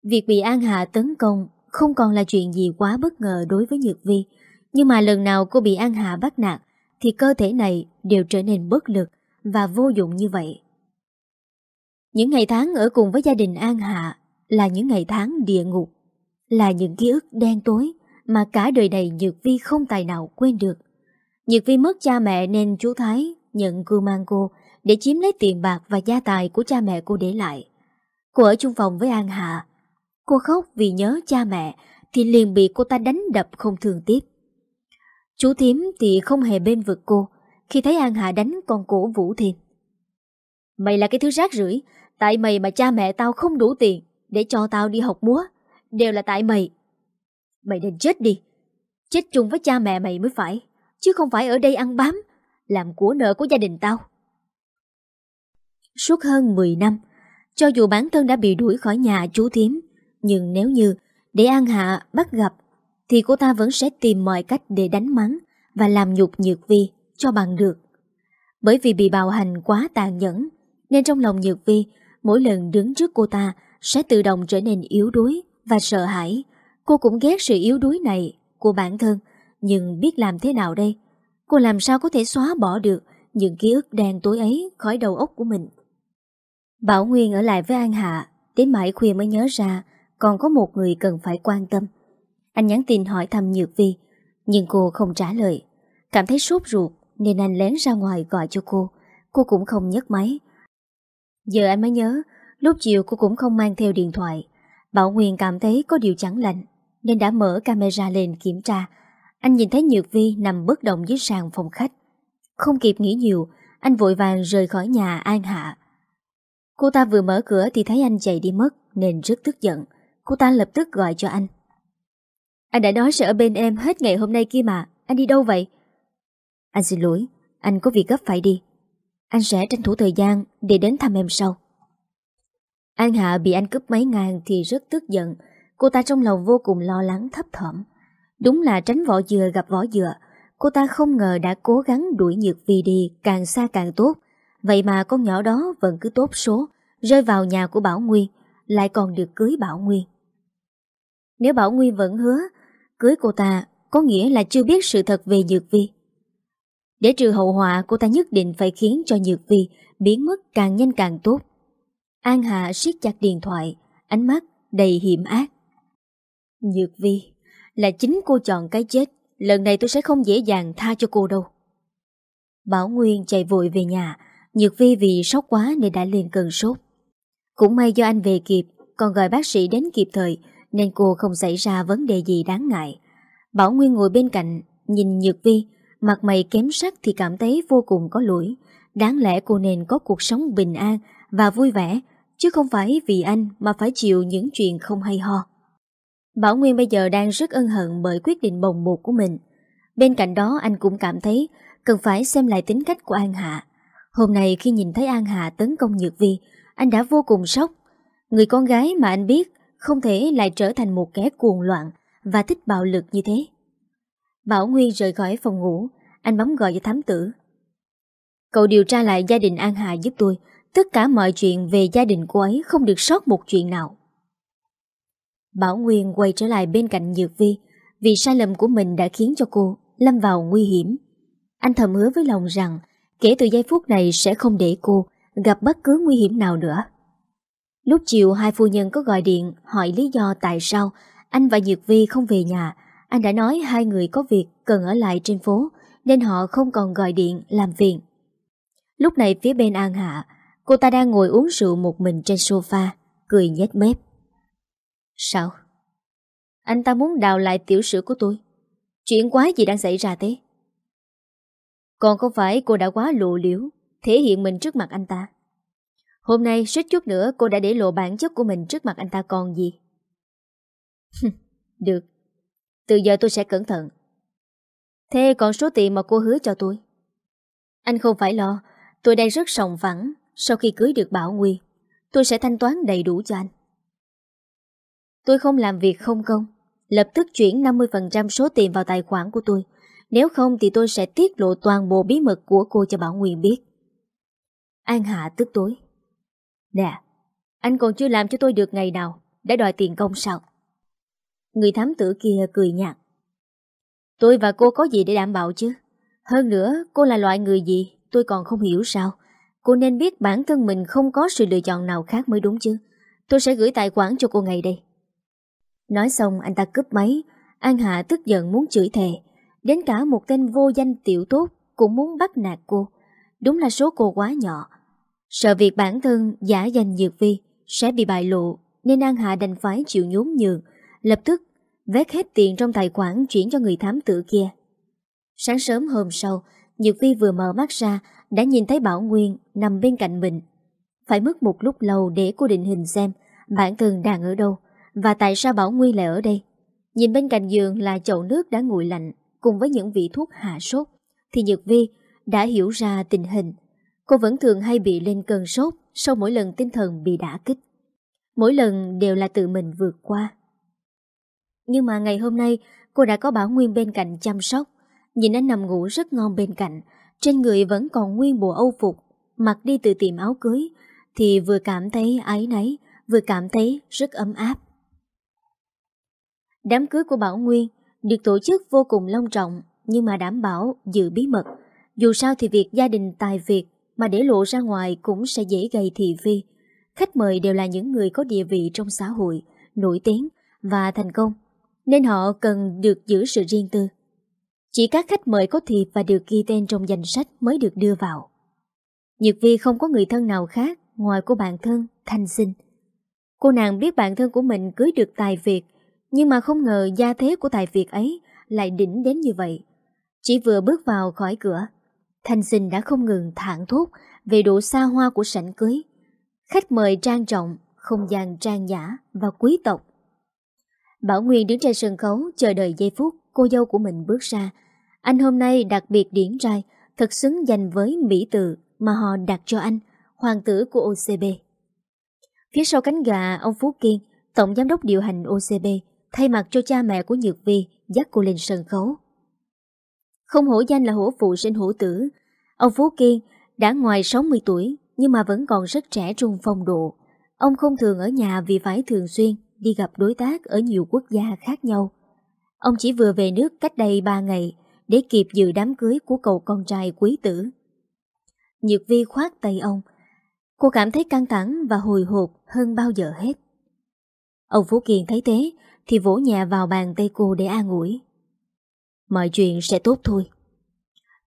Việc bị An Hạ tấn công không còn là chuyện gì quá bất ngờ đối với Nhược Vi. Nhưng mà lần nào cô bị An Hạ bắt nạt thì cơ thể này đều trở nên bất lực và vô dụng như vậy. Những ngày tháng ở cùng với gia đình An Hạ là những ngày tháng địa ngục, là những ký ức đen tối mà cả đời này Nhược Vi không tài nào quên được. Nhược Vi mất cha mẹ nên chú Thái nhận cưu mang cô để chiếm lấy tiền bạc và gia tài của cha mẹ cô để lại. Cô ở chung phòng với An Hạ. Cô khóc vì nhớ cha mẹ thì liền bị cô ta đánh đập không thường tiếp. Chú Thiếm thì không hề bên vực cô khi thấy An Hạ đánh con cổ Vũ Thiên. Mày là cái thứ rác rưởi Tại mày mà cha mẹ tao không đủ tiền Để cho tao đi học múa, Đều là tại mày. Mày nên chết đi. Chết chung với cha mẹ mày mới phải, Chứ không phải ở đây ăn bám, Làm của nợ của gia đình tao. Suốt hơn 10 năm, Cho dù bản thân đã bị đuổi khỏi nhà chú thím, Nhưng nếu như Để An Hạ bắt gặp, Thì cô ta vẫn sẽ tìm mọi cách để đánh mắng Và làm nhục nhược vi Cho bằng được. Bởi vì bị bạo hành quá tàn nhẫn, Nên trong lòng nhược vi Mỗi lần đứng trước cô ta Sẽ tự động trở nên yếu đuối Và sợ hãi Cô cũng ghét sự yếu đuối này của bản thân, nhưng biết làm thế nào đây? Cô làm sao có thể xóa bỏ được những ký ức đen tối ấy khỏi đầu óc của mình? Bảo Nguyên ở lại với An Hạ, đến mãi khuya mới nhớ ra còn có một người cần phải quan tâm. Anh nhắn tin hỏi thăm Nhược Vi, nhưng cô không trả lời. Cảm thấy sốt ruột nên anh lén ra ngoài gọi cho cô. Cô cũng không nhấc máy. Giờ anh mới nhớ, lúc chiều cô cũng không mang theo điện thoại. Bảo Nguyên cảm thấy có điều chẳng lành, nên đã mở camera lên kiểm tra. Anh nhìn thấy Nhược Vi nằm bất động dưới sàn phòng khách. Không kịp nghĩ nhiều, anh vội vàng rời khỏi nhà An Hạ. Cô ta vừa mở cửa thì thấy anh chạy đi mất nên rất tức giận. Cô ta lập tức gọi cho anh. Anh đã nói sẽ ở bên em hết ngày hôm nay kia mà, anh đi đâu vậy? Anh xin lỗi, anh có việc gấp phải đi. Anh sẽ tranh thủ thời gian để đến thăm em sau. An Hạ bị anh cướp mấy ngàn thì rất tức giận. Cô ta trong lòng vô cùng lo lắng thấp thỏm. Đúng là tránh vỏ dừa gặp vỏ dừa. Cô ta không ngờ đã cố gắng đuổi nhược Vi đi càng xa càng tốt. Vậy mà con nhỏ đó vẫn cứ tốt số, rơi vào nhà của Bảo Nguyên, lại còn được cưới Bảo Nguyên. Nếu Bảo Nguyên vẫn hứa, cưới cô ta có nghĩa là chưa biết sự thật về Nhược Vi. Để trừ hậu họa cô ta nhất định phải khiến cho Nhược Vi biến mất càng nhanh càng tốt. An Hạ siết chặt điện thoại, ánh mắt đầy hiểm ác. Nhược Vi, là chính cô chọn cái chết, lần này tôi sẽ không dễ dàng tha cho cô đâu. Bảo Nguyên chạy vội về nhà, Nhược Vi vì sốc quá nên đã lên cơn sốt. Cũng may do anh về kịp, còn gọi bác sĩ đến kịp thời, nên cô không xảy ra vấn đề gì đáng ngại. Bảo Nguyên ngồi bên cạnh, nhìn Nhược Vi, mặt mày kém sắc thì cảm thấy vô cùng có lỗi. Đáng lẽ cô nên có cuộc sống bình an và vui vẻ, chứ không phải vì anh mà phải chịu những chuyện không hay ho. Bảo Nguyên bây giờ đang rất ân hận bởi quyết định bồng bột của mình. Bên cạnh đó anh cũng cảm thấy cần phải xem lại tính cách của An Hạ. Hôm nay khi nhìn thấy An Hạ tấn công Nhược Vi, anh đã vô cùng sốc. Người con gái mà anh biết không thể lại trở thành một kẻ cuồng loạn và thích bạo lực như thế. Bảo Nguyên rời khỏi phòng ngủ, anh bấm gọi cho thám tử. Cậu điều tra lại gia đình An Hà giúp tôi, tất cả mọi chuyện về gia đình cô ấy không được sót một chuyện nào. Bảo Nguyên quay trở lại bên cạnh Nhược Vi, vì sai lầm của mình đã khiến cho cô lâm vào nguy hiểm. Anh thầm hứa với lòng rằng kể từ giây phút này sẽ không để cô gặp bất cứ nguy hiểm nào nữa. Lúc chiều hai phu nhân có gọi điện hỏi lý do tại sao anh và Nhược Vi không về nhà. Anh đã nói hai người có việc cần ở lại trên phố nên họ không còn gọi điện làm phiền. Lúc này phía bên An Hạ, cô ta đang ngồi uống rượu một mình trên sofa, cười nhếch mép. Sao? Anh ta muốn đào lại tiểu sử của tôi. Chuyện quái gì đang xảy ra thế? Còn không phải cô đã quá lộ liễu, thể hiện mình trước mặt anh ta. Hôm nay suýt chút nữa cô đã để lộ bản chất của mình trước mặt anh ta còn gì. Được. Từ giờ tôi sẽ cẩn thận. Thế còn số tiền mà cô hứa cho tôi? Anh không phải lo, tôi đang rất sòng phẳng. Sau khi cưới được Bảo Nguy, tôi sẽ thanh toán đầy đủ cho anh. Tôi không làm việc không công. Lập tức chuyển 50% số tiền vào tài khoản của tôi. Nếu không thì tôi sẽ tiết lộ toàn bộ bí mật của cô cho Bảo Nguyên biết. An Hạ tức tối. Nè, anh còn chưa làm cho tôi được ngày nào, đã đòi tiền công sao? Người thám tử kia cười nhạt. Tôi và cô có gì để đảm bảo chứ? Hơn nữa, cô là loại người gì, tôi còn không hiểu sao. Cô nên biết bản thân mình không có sự lựa chọn nào khác mới đúng chứ. Tôi sẽ gửi tài khoản cho cô ngày đây. Nói xong anh ta cướp máy, An Hạ tức giận muốn chửi thề. Đến cả một tên vô danh tiểu tốt cũng muốn bắt nạt cô. Đúng là số cô quá nhỏ. Sợ việc bản thân giả danh Dược Vi sẽ bị bại lộ nên An Hạ đành phải chịu nhún nhường, lập tức vét hết tiền trong tài khoản chuyển cho người thám tử kia. Sáng sớm hôm sau, Nhược Vi vừa mở mắt ra đã nhìn thấy Bảo Nguyên nằm bên cạnh mình. Phải mất một lúc lâu để cô định hình xem bản thân đang ở đâu và tại sao Bảo Nguyên lại ở đây. Nhìn bên cạnh giường là chậu nước đã nguội lạnh cùng với những vị thuốc hạ sốt thì Nhược Vi đã hiểu ra tình hình Cô vẫn thường hay bị lên cơn sốt sau mỗi lần tinh thần bị đả kích. Mỗi lần đều là tự mình vượt qua. Nhưng mà ngày hôm nay cô đã có Bảo Nguyên bên cạnh chăm sóc. Nhìn anh nằm ngủ rất ngon bên cạnh. Trên người vẫn còn nguyên bộ âu phục. Mặc đi từ tiệm áo cưới. Thì vừa cảm thấy ái náy, vừa cảm thấy rất ấm áp. Đám cưới của Bảo Nguyên được tổ chức vô cùng long trọng nhưng mà đảm bảo giữ bí mật. Dù sao thì việc gia đình tài Việt mà để lộ ra ngoài cũng sẽ dễ gây thị phi. Khách mời đều là những người có địa vị trong xã hội, nổi tiếng và thành công, nên họ cần được giữ sự riêng tư. Chỉ các khách mời có thiệp và được ghi tên trong danh sách mới được đưa vào. Nhược Vi không có người thân nào khác ngoài cô bạn thân, Thanh Sinh. Cô nàng biết bạn thân của mình cưới được tài Việt, nhưng mà không ngờ gia thế của tài Việt ấy lại đỉnh đến như vậy. Chỉ vừa bước vào khỏi cửa, Thanh Sinh đã không ngừng thản thốt về độ xa hoa của sảnh cưới. Khách mời trang trọng, không gian trang nhã và quý tộc. Bảo Nguyên đứng trên sân khấu chờ đợi giây phút cô dâu của mình bước ra. Anh hôm nay đặc biệt điển trai, thật xứng dành với mỹ từ mà họ đặt cho anh, hoàng tử của OCB. Phía sau cánh gà, ông Phú Kiên, tổng giám đốc điều hành OCB, thay mặt cho cha mẹ của Nhược Vi dắt cô lên sân khấu. Không hổ danh là hổ phụ sinh hổ tử, ông Phú Kiên đã ngoài 60 tuổi nhưng mà vẫn còn rất trẻ trung phong độ. Ông không thường ở nhà vì phải thường xuyên đi gặp đối tác ở nhiều quốc gia khác nhau. Ông chỉ vừa về nước cách đây 3 ngày để kịp dự đám cưới của cậu con trai quý tử. Nhược vi khoát tay ông. Cô cảm thấy căng thẳng và hồi hộp hơn bao giờ hết. Ông Phú Kiền thấy thế thì vỗ nhẹ vào bàn tay cô để an ủi. Mọi chuyện sẽ tốt thôi.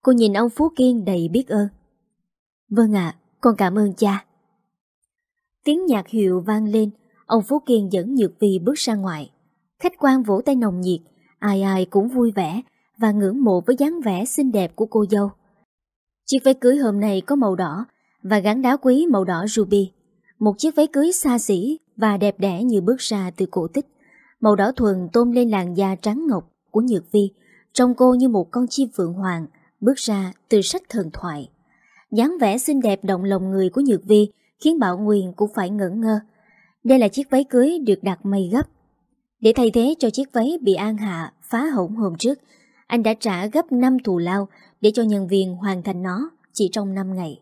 Cô nhìn ông Phú Kiên đầy biết ơn. Vâng ạ, con cảm ơn cha. Tiếng nhạc hiệu vang lên, ông Phú Kiên dẫn Nhược Vi bước ra ngoài. Khách quan vỗ tay nồng nhiệt, ai ai cũng vui vẻ và ngưỡng mộ với dáng vẻ xinh đẹp của cô dâu. Chiếc váy cưới hôm nay có màu đỏ và gắn đá quý màu đỏ ruby. Một chiếc váy cưới xa xỉ và đẹp đẽ như bước ra từ cổ tích. Màu đỏ thuần tôn lên làn da trắng ngọc của Nhược Vi, trông cô như một con chim phượng hoàng bước ra từ sách thần thoại. dáng vẻ xinh đẹp động lòng người của Nhược Vi khiến Bảo Nguyên cũng phải ngẩn ngơ. Đây là chiếc váy cưới được đặt may gấp. Để thay thế cho chiếc váy bị An Hạ phá hỏng hôm trước, anh đã trả gấp 5 thù lao để cho nhân viên hoàn thành nó chỉ trong 5 ngày.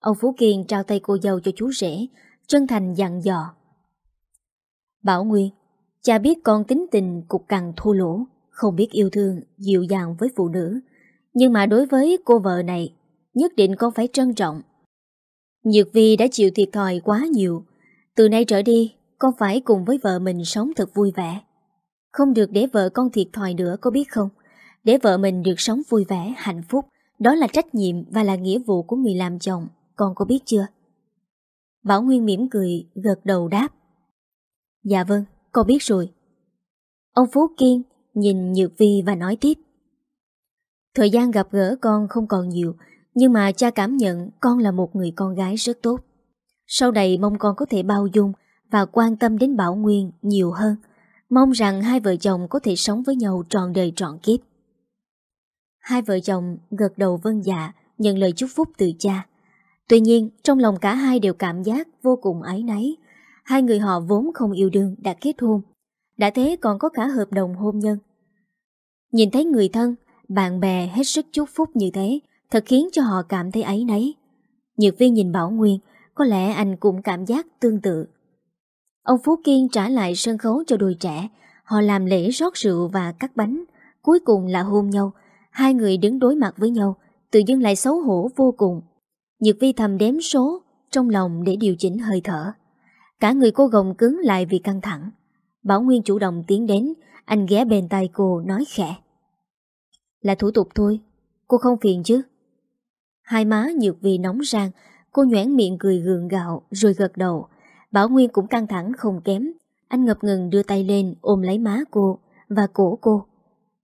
Ông Phú Kiên trao tay cô dâu cho chú rể, chân thành dặn dò. Bảo Nguyên, cha biết con tính tình cục cằn thua lỗ, không biết yêu thương, dịu dàng với phụ nữ. Nhưng mà đối với cô vợ này, nhất định con phải trân trọng. Nhược Vi đã chịu thiệt thòi quá nhiều. Từ nay trở đi, con phải cùng với vợ mình sống thật vui vẻ. Không được để vợ con thiệt thòi nữa có biết không? Để vợ mình được sống vui vẻ, hạnh phúc, đó là trách nhiệm và là nghĩa vụ của người làm chồng, con có biết chưa? Bảo Nguyên mỉm cười, gật đầu đáp. Dạ vâng, con biết rồi. Ông Phú Kiên nhìn Nhược Vi và nói tiếp. Thời gian gặp gỡ con không còn nhiều, nhưng mà cha cảm nhận con là một người con gái rất tốt. Sau này mong con có thể bao dung và quan tâm đến Bảo Nguyên nhiều hơn. Mong rằng hai vợ chồng có thể sống với nhau trọn đời trọn kiếp. Hai vợ chồng gật đầu vân dạ, nhận lời chúc phúc từ cha. Tuy nhiên, trong lòng cả hai đều cảm giác vô cùng ái náy. Hai người họ vốn không yêu đương đã kết hôn. Đã thế còn có cả hợp đồng hôn nhân. Nhìn thấy người thân, bạn bè hết sức chúc phúc như thế, thật khiến cho họ cảm thấy ấy nấy. Nhược viên nhìn Bảo Nguyên, có lẽ anh cũng cảm giác tương tự. Ông Phú Kiên trả lại sân khấu cho đôi trẻ, họ làm lễ rót rượu và cắt bánh, cuối cùng là hôn nhau, Hai người đứng đối mặt với nhau. Tự dưng lại xấu hổ vô cùng. Nhược vi thầm đếm số Trong lòng để điều chỉnh hơi thở. Cả người cô gồng cứng lại vì căng thẳng. Bảo Nguyên chủ động tiến đến. Anh ghé bên tay cô nói khẽ. Là thủ tục thôi. Cô không phiền chứ? Hai má nhược vi nóng rang. Cô nhoảng miệng cười gượng gạo, Rồi gật đầu. Bảo Nguyên cũng căng thẳng không kém. Anh ngập ngừng đưa tay lên, ôm lấy má cô Và cổ cô.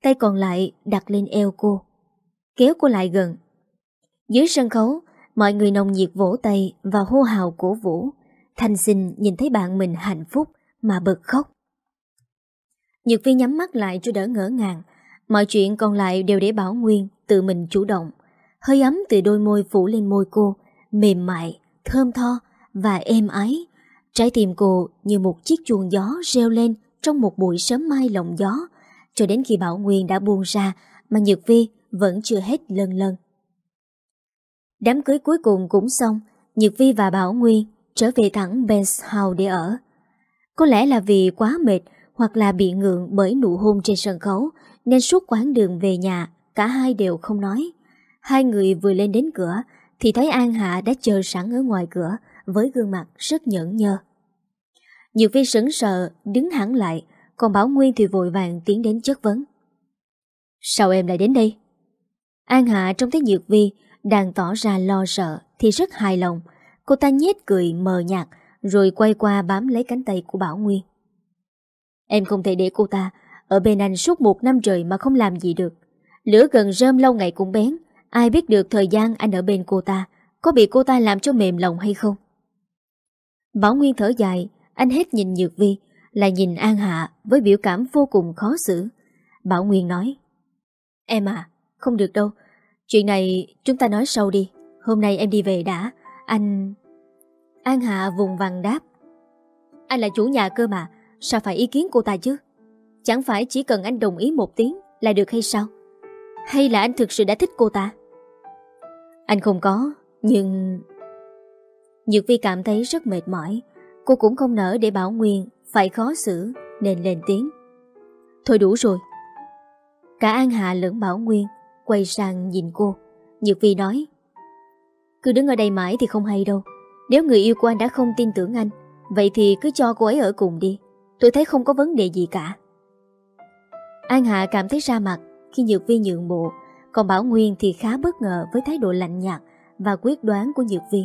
Tay còn lại đặt lên eo cô. Kéo cô lại gần. Dưới sân khấu, Mọi người nồng nhiệt vỗ tay Và hô hào cổ vũ. Thanh sinh nhìn thấy bạn mình hạnh phúc Mà bật khóc. Nhược Vi nhắm mắt lại cho đỡ ngỡ ngàng. Mọi chuyện còn lại đều để Bảo Nguyên Tự mình chủ động. Hơi ấm từ đôi môi phủ lên môi cô Mềm mại, thơm tho Và êm ái Trái tim cô như một chiếc chuồng gió reo lên Trong một buổi sớm mai lộng gió cho đến khi Bảo Nguyên đã buông ra mà Nhược Vi vẫn chưa hết lần lần. Đám cưới cuối cùng cũng xong, Nhược Vi và Bảo Nguyên trở về thẳng Ben's House để ở. Có lẽ là vì quá mệt hoặc là bị ngượng bởi nụ hôn trên sân khấu, nên suốt quãng đường về nhà, cả hai đều không nói. Hai người vừa lên đến cửa, thì thấy An Hạ đã chờ sẵn ở ngoài cửa, với gương mặt rất nhẫn nhơ. Nhược Vi sững sờ, đứng hẳn lại, còn Bảo Nguyên thì vội vàng tiến đến chất vấn. Sao em lại đến đây? An Hạ trông thấy Nhược Vi đang tỏ ra lo sợ thì rất hài lòng. Cô ta nhếch cười mờ nhạt rồi quay qua bám lấy cánh tay của Bảo Nguyên. Em không thể để cô ta ở bên anh suốt một năm trời mà không làm gì được. Lửa gần rơm lâu ngày cũng bén. Ai biết được thời gian anh ở bên cô ta có bị cô ta làm cho mềm lòng hay không? Bảo Nguyên thở dài, anh hết nhìn Nhược Vi, là nhìn An Hạ với biểu cảm vô cùng khó xử. Bảo Nguyên nói, Em à, không được đâu. Chuyện này chúng ta nói sau đi. Hôm nay em đi về đã. Anh... An Hạ vùng vằng đáp. Anh là chủ nhà cơ mà, sao phải ý kiến cô ta chứ? Chẳng phải chỉ cần anh đồng ý một tiếng là được hay sao? Hay là anh thực sự đã thích cô ta? Anh không có, nhưng... Nhược Vi cảm thấy rất mệt mỏi. Cô cũng không nỡ để Bảo Nguyên phải khó xử nên lên tiếng. Thôi đủ rồi. Cả An Hạ lẫn Bảo Nguyên quay sang nhìn cô. Nhược Vi nói Cứ đứng ở đây mãi thì không hay đâu. Nếu người yêu của anh đã không tin tưởng anh Vậy thì cứ cho cô ấy ở cùng đi Tôi thấy không có vấn đề gì cả An Hạ cảm thấy ra mặt khi Nhược Vi nhượng bộ, Còn Bảo Nguyên thì khá bất ngờ Với thái độ lạnh nhạt và quyết đoán của Nhược Vi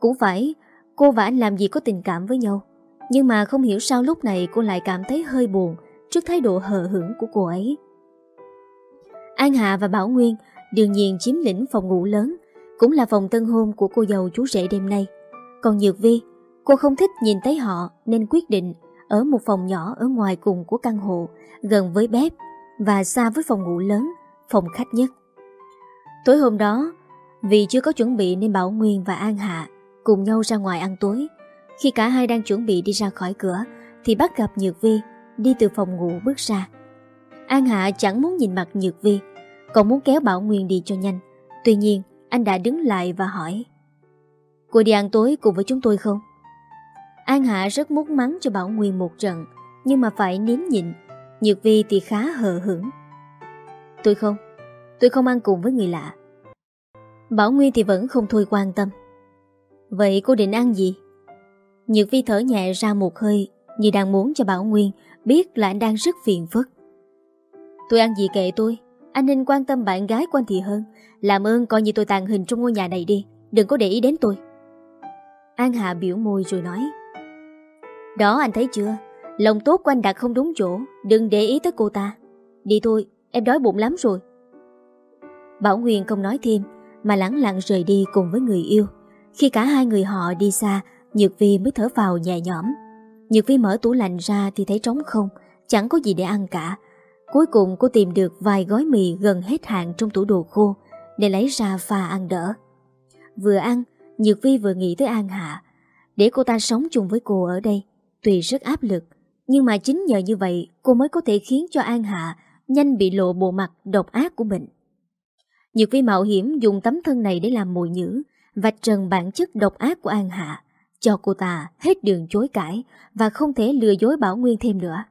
Cũng phải, Cô và anh làm gì có tình cảm với nhau? Nhưng mà không hiểu sao lúc này cô lại cảm thấy hơi buồn Trước thái độ hờ hững của cô ấy. An Hạ và Bảo Nguyên Đương nhiên chiếm lĩnh phòng ngủ lớn, Cũng là phòng tân hôn của cô giàu chú rể đêm nay. Còn Nhược Vi Cô không thích nhìn thấy họ Nên quyết định Ở một phòng nhỏ ở ngoài cùng của căn hộ, Gần với bếp và xa với phòng ngủ lớn Phòng khách nhất Tối hôm đó Vì chưa có chuẩn bị nên Bảo Nguyên và An Hạ cùng nhau ra ngoài ăn tối. Khi cả hai đang chuẩn bị đi ra khỏi cửa, thì bắt gặp Nhược Vi đi từ phòng ngủ bước ra. An Hạ chẳng muốn nhìn mặt Nhược Vi, còn muốn kéo Bảo Nguyên đi cho nhanh. Tuy nhiên, anh đã đứng lại và hỏi Cô đi ăn tối cùng với chúng tôi không? An Hạ rất muốn mắng cho Bảo Nguyên một trận, nhưng mà phải nín nhịn. Nhược Vi thì khá hờ hững. Tôi không, tôi không ăn cùng với người lạ. Bảo Nguyên thì vẫn không thôi quan tâm. Vậy cô định ăn gì? Nhược Vi thở nhẹ ra một hơi Như đang muốn cho Bảo Nguyên Biết là anh đang rất phiền phức Tôi ăn gì kệ tôi Anh nên quan tâm bạn gái của anh thì hơn Làm ơn coi như tôi tàn hình trong ngôi nhà này đi Đừng có để ý đến tôi An Hạ biểu môi rồi nói Đó anh thấy chưa Lòng tốt của anh đặt không đúng chỗ Đừng để ý tới cô ta Đi thôi em đói bụng lắm rồi Bảo Nguyên không nói thêm Mà lẳng lặng rời đi cùng với người yêu khi cả hai người họ đi xa, Nhược Vi mới thở vào nhẹ nhõm. Nhược Vi mở tủ lạnh ra thì thấy trống không, chẳng có gì để ăn cả. Cuối cùng cô tìm được vài gói mì gần hết hạn trong tủ đồ khô để lấy ra pha ăn đỡ. Vừa ăn, Nhược Vi vừa nghĩ tới An Hạ. Để cô ta sống chung với cô ở đây, tuy rất áp lực, nhưng mà chính nhờ như vậy cô mới có thể khiến cho An Hạ nhanh bị lộ bộ mặt độc ác của mình. Nhược Vi mạo hiểm dùng tấm thân này để làm mồi nhữ, vạch trần bản chất độc ác của An Hạ, cho cô ta hết đường chối cãi và không thể lừa dối Bảo Nguyên thêm nữa.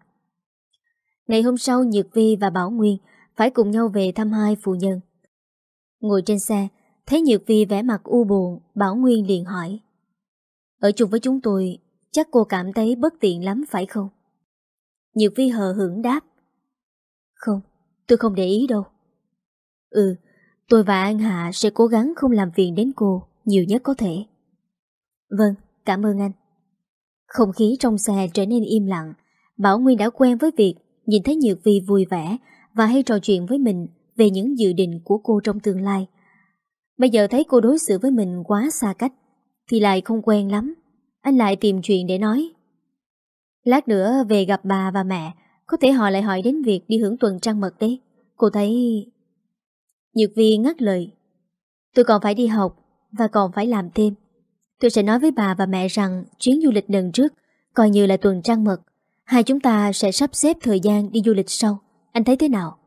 Ngày hôm sau Nhược Vi và Bảo Nguyên phải cùng nhau về thăm hai phụ nhân. Ngồi trên xe, thấy Nhược Vi vẻ mặt u buồn, Bảo Nguyên liền hỏi. Ở chung với chúng tôi, chắc cô cảm thấy bất tiện lắm phải không? Nhược Vi hờ hững đáp. Không, tôi không để ý đâu. Ừ, tôi và An Hạ sẽ cố gắng không làm phiền đến cô nhiều nhất có thể. Vâng, cảm ơn anh. Không khí trong xe trở nên im lặng. Bảo Nguyên đã quen với việc nhìn thấy Nhược Vi vui vẻ và hay trò chuyện với mình về những dự định của cô trong tương lai. Bây giờ thấy cô đối xử với mình quá xa cách thì lại không quen lắm. Anh lại tìm chuyện để nói. Lát nữa về gặp bà và mẹ có thể họ lại hỏi đến việc đi hưởng tuần trăng mật đấy. Cô thấy... Nhược Vi ngắt lời. Tôi còn phải đi học và còn phải làm thêm. Tôi sẽ nói với bà và mẹ rằng chuyến du lịch lần trước coi như là tuần trăng mật. Hai chúng ta sẽ sắp xếp thời gian đi du lịch sau. Anh thấy thế nào?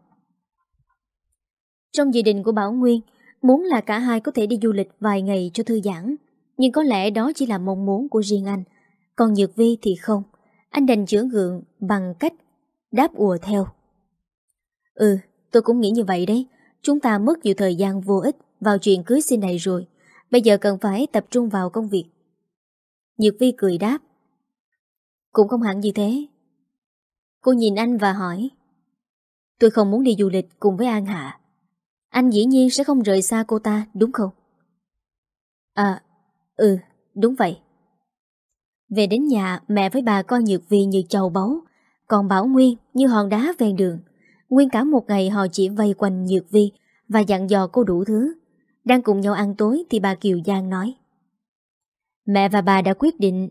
Trong dự định của Bảo Nguyên, muốn là cả hai có thể đi du lịch vài ngày cho thư giãn. Nhưng có lẽ đó chỉ là mong muốn của riêng anh. Còn Nhược Vi thì không. Anh đành chữa gượng bằng cách đáp ùa theo. Ừ, tôi cũng nghĩ như vậy đấy. Chúng ta mất nhiều thời gian vô ích vào chuyện cưới xin này rồi. Bây giờ cần phải tập trung vào công việc. Nhược Vi cười đáp. Cũng không hẳn như thế. Cô nhìn anh và hỏi. Tôi không muốn đi du lịch cùng với An Hạ. Anh dĩ nhiên sẽ không rời xa cô ta, đúng không? À, ừ, đúng vậy. Về đến nhà, mẹ với bà coi Nhược Vi như châu báu, còn Bảo Nguyên như hòn đá ven đường. Nguyên cả một ngày họ chỉ vây quanh Nhược Vi và dặn dò cô đủ thứ. Đang cùng nhau ăn tối thì bà Kiều Giang nói. Mẹ và bà đã quyết định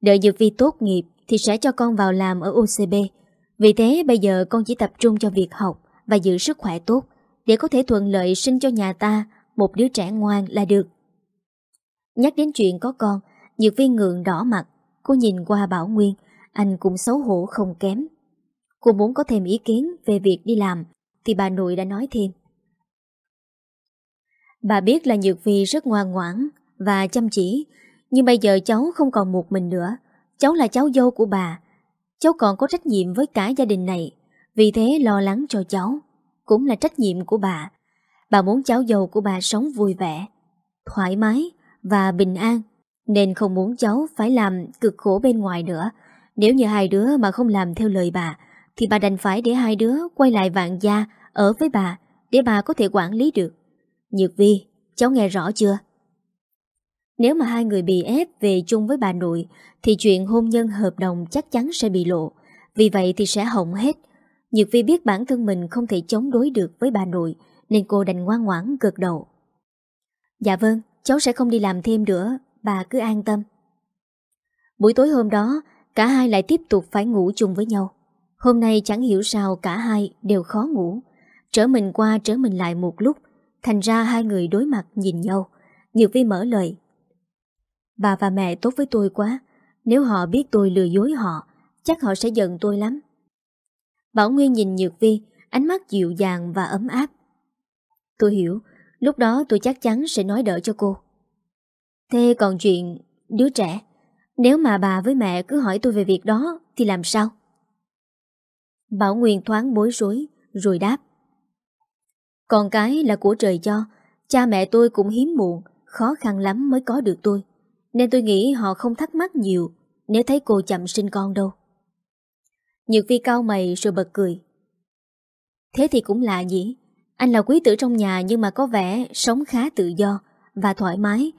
đợi Nhược Vi tốt nghiệp thì sẽ cho con vào làm ở OCB. Vì thế bây giờ con chỉ tập trung cho việc học và giữ sức khỏe tốt để có thể thuận lợi sinh cho nhà ta một đứa trẻ ngoan là được. Nhắc đến chuyện có con, Nhược Vi ngượng đỏ mặt, cô nhìn qua Bảo Nguyên, anh cũng xấu hổ không kém. Cô muốn có thêm ý kiến về việc đi làm, thì bà nội đã nói thêm. Bà biết là Nhược Vi rất ngoan ngoãn và chăm chỉ, nhưng bây giờ cháu không còn một mình nữa. Cháu là cháu dâu của bà. Cháu còn có trách nhiệm với cả gia đình này, vì thế lo lắng cho cháu. Cũng là trách nhiệm của bà. Bà muốn cháu dâu của bà sống vui vẻ, thoải mái và bình an, nên không muốn cháu phải làm cực khổ bên ngoài nữa. Nếu như hai đứa mà không làm theo lời bà, thì bà đành phải để hai đứa quay lại vạn gia ở với bà để bà có thể quản lý được. Nhược Vi, cháu nghe rõ chưa? Nếu mà hai người bị ép về chung với bà nội thì chuyện hôn nhân hợp đồng chắc chắn sẽ bị lộ. Vì vậy thì sẽ hỏng hết. Nhược Vi biết bản thân mình không thể chống đối được với bà nội nên cô đành ngoan ngoãn gật đầu. Dạ vâng, cháu sẽ không đi làm thêm nữa, bà cứ an tâm. Buổi tối hôm đó, cả hai lại tiếp tục phải ngủ chung với nhau. Hôm nay chẳng hiểu sao cả hai đều khó ngủ. Trở mình qua trở mình lại một lúc, thành ra hai người đối mặt nhìn nhau. Nhược Vi mở lời. Bà và mẹ tốt với tôi quá, nếu họ biết tôi lừa dối họ, chắc họ sẽ giận tôi lắm. Bảo Nguyên nhìn Nhược Vi, ánh mắt dịu dàng và ấm áp. Tôi hiểu, lúc đó tôi chắc chắn sẽ nói đỡ cho cô. Thế còn chuyện đứa trẻ, nếu mà bà với mẹ cứ hỏi tôi về việc đó thì làm sao? Bảo Nguyên thoáng bối rối rồi đáp. Con cái là của trời cho, cha mẹ tôi cũng hiếm muộn, khó khăn lắm mới có được tôi. Nên tôi nghĩ họ không thắc mắc nhiều nếu thấy cô chậm sinh con đâu. Nhược vi cao mày rồi bật cười. Thế thì cũng lạ nhỉ. Anh là quý tử trong nhà nhưng mà có vẻ sống khá tự do và thoải mái.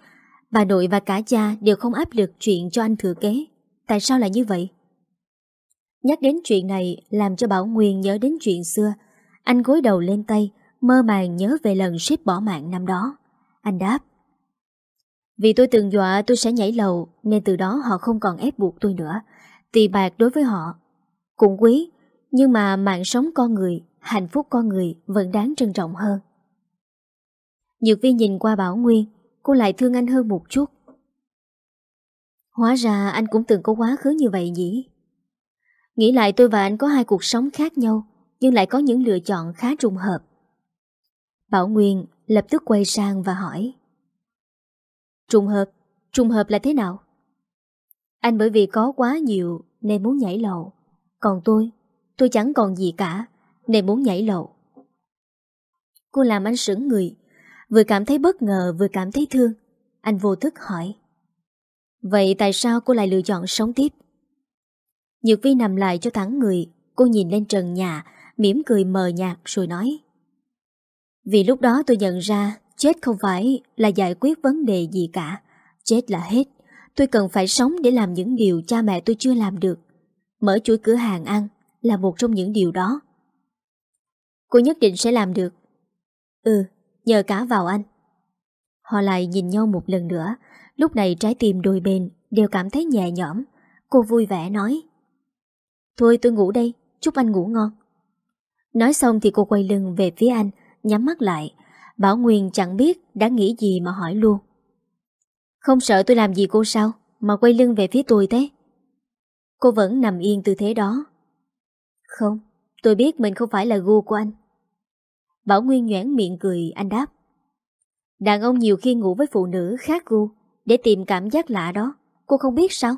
Bà nội và cả cha đều không áp lực chuyện cho anh thừa kế. Tại sao lại như vậy? Nhắc đến chuyện này làm cho Bảo Nguyên nhớ đến chuyện xưa. Anh gối đầu lên tay, mơ màng nhớ về lần ship bỏ mạng năm đó. Anh đáp. Vì tôi từng dọa tôi sẽ nhảy lầu nên từ đó họ không còn ép buộc tôi nữa. Tì bạc đối với họ cũng quý, nhưng mà mạng sống con người, hạnh phúc con người vẫn đáng trân trọng hơn. Nhược vi nhìn qua Bảo Nguyên, cô lại thương anh hơn một chút. Hóa ra anh cũng từng có quá khứ như vậy nhỉ? Nghĩ lại tôi và anh có hai cuộc sống khác nhau, nhưng lại có những lựa chọn khá trùng hợp. Bảo Nguyên lập tức quay sang và hỏi. Trùng hợp? Trùng hợp là thế nào? Anh bởi vì có quá nhiều nên muốn nhảy lầu. Còn tôi, tôi chẳng còn gì cả nên muốn nhảy lầu. Cô làm anh sững người, vừa cảm thấy bất ngờ vừa cảm thấy thương. Anh vô thức hỏi. Vậy tại sao cô lại lựa chọn sống tiếp? Nhược Vi nằm lại cho thẳng người, cô nhìn lên trần nhà, mỉm cười mờ nhạt rồi nói. Vì lúc đó tôi nhận ra chết không phải là giải quyết vấn đề gì cả, chết là hết. Tôi cần phải sống để làm những điều cha mẹ tôi chưa làm được. Mở chuỗi cửa hàng ăn là một trong những điều đó. Cô nhất định sẽ làm được. Ừ, nhờ cả vào anh. Họ lại nhìn nhau một lần nữa, lúc này trái tim đôi bên đều cảm thấy nhẹ nhõm. Cô vui vẻ nói. Thôi tôi ngủ đây, chúc anh ngủ ngon. Nói xong thì cô quay lưng về phía anh, nhắm mắt lại. Bảo Nguyên chẳng biết đã nghĩ gì mà hỏi luôn. Không sợ tôi làm gì cô sao, mà quay lưng về phía tôi thế? Cô vẫn nằm yên tư thế đó. Không, tôi biết mình không phải là gu của anh. Bảo Nguyên nhoảng miệng cười, anh đáp. Đàn ông nhiều khi ngủ với phụ nữ khác gu, để tìm cảm giác lạ đó. Cô không biết sao?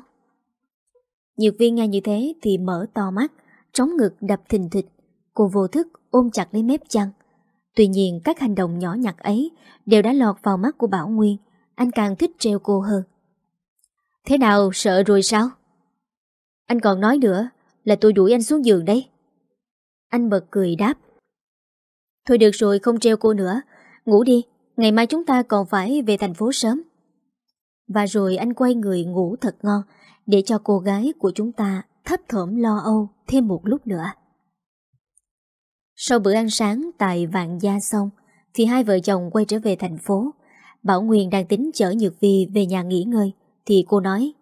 Nhược viên nghe như thế thì mở to mắt, trống ngực đập thình thịch. Cô vô thức ôm chặt lấy mép chăn. Tuy nhiên các hành động nhỏ nhặt ấy đều đã lọt vào mắt của Bảo Nguyên. Anh càng thích treo cô hơn. Thế nào, sợ rồi sao? Anh còn nói nữa là tôi đuổi anh xuống giường đấy. Anh bật cười đáp. Thôi được rồi không treo cô nữa. Ngủ đi, ngày mai chúng ta còn phải về thành phố sớm. Và rồi anh quay người ngủ thật ngon để cho cô gái của chúng ta thấp thởm lo âu thêm một lúc nữa. Sau bữa ăn sáng tại Vạn Gia xong, thì hai vợ chồng quay trở về thành phố. Bảo Nguyên đang tính chở Nhược Vi về nhà nghỉ ngơi, thì cô nói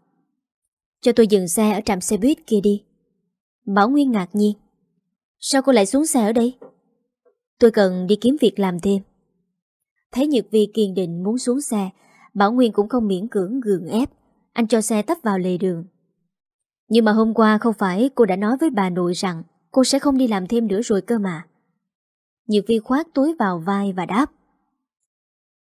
Cho tôi dừng xe ở trạm xe buýt kia đi. Bảo Nguyên ngạc nhiên. Sao cô lại xuống xe ở đây? Tôi cần đi kiếm việc làm thêm. Thấy Nhật Vi kiên định muốn xuống xe, Bảo Nguyên cũng không miễn cưỡng gượng ép. Anh cho xe tấp vào lề đường. Nhưng mà hôm qua không phải cô đã nói với bà nội rằng cô sẽ không đi làm thêm nữa rồi cơ mà. Nhật Vi khoát túi vào vai và đáp.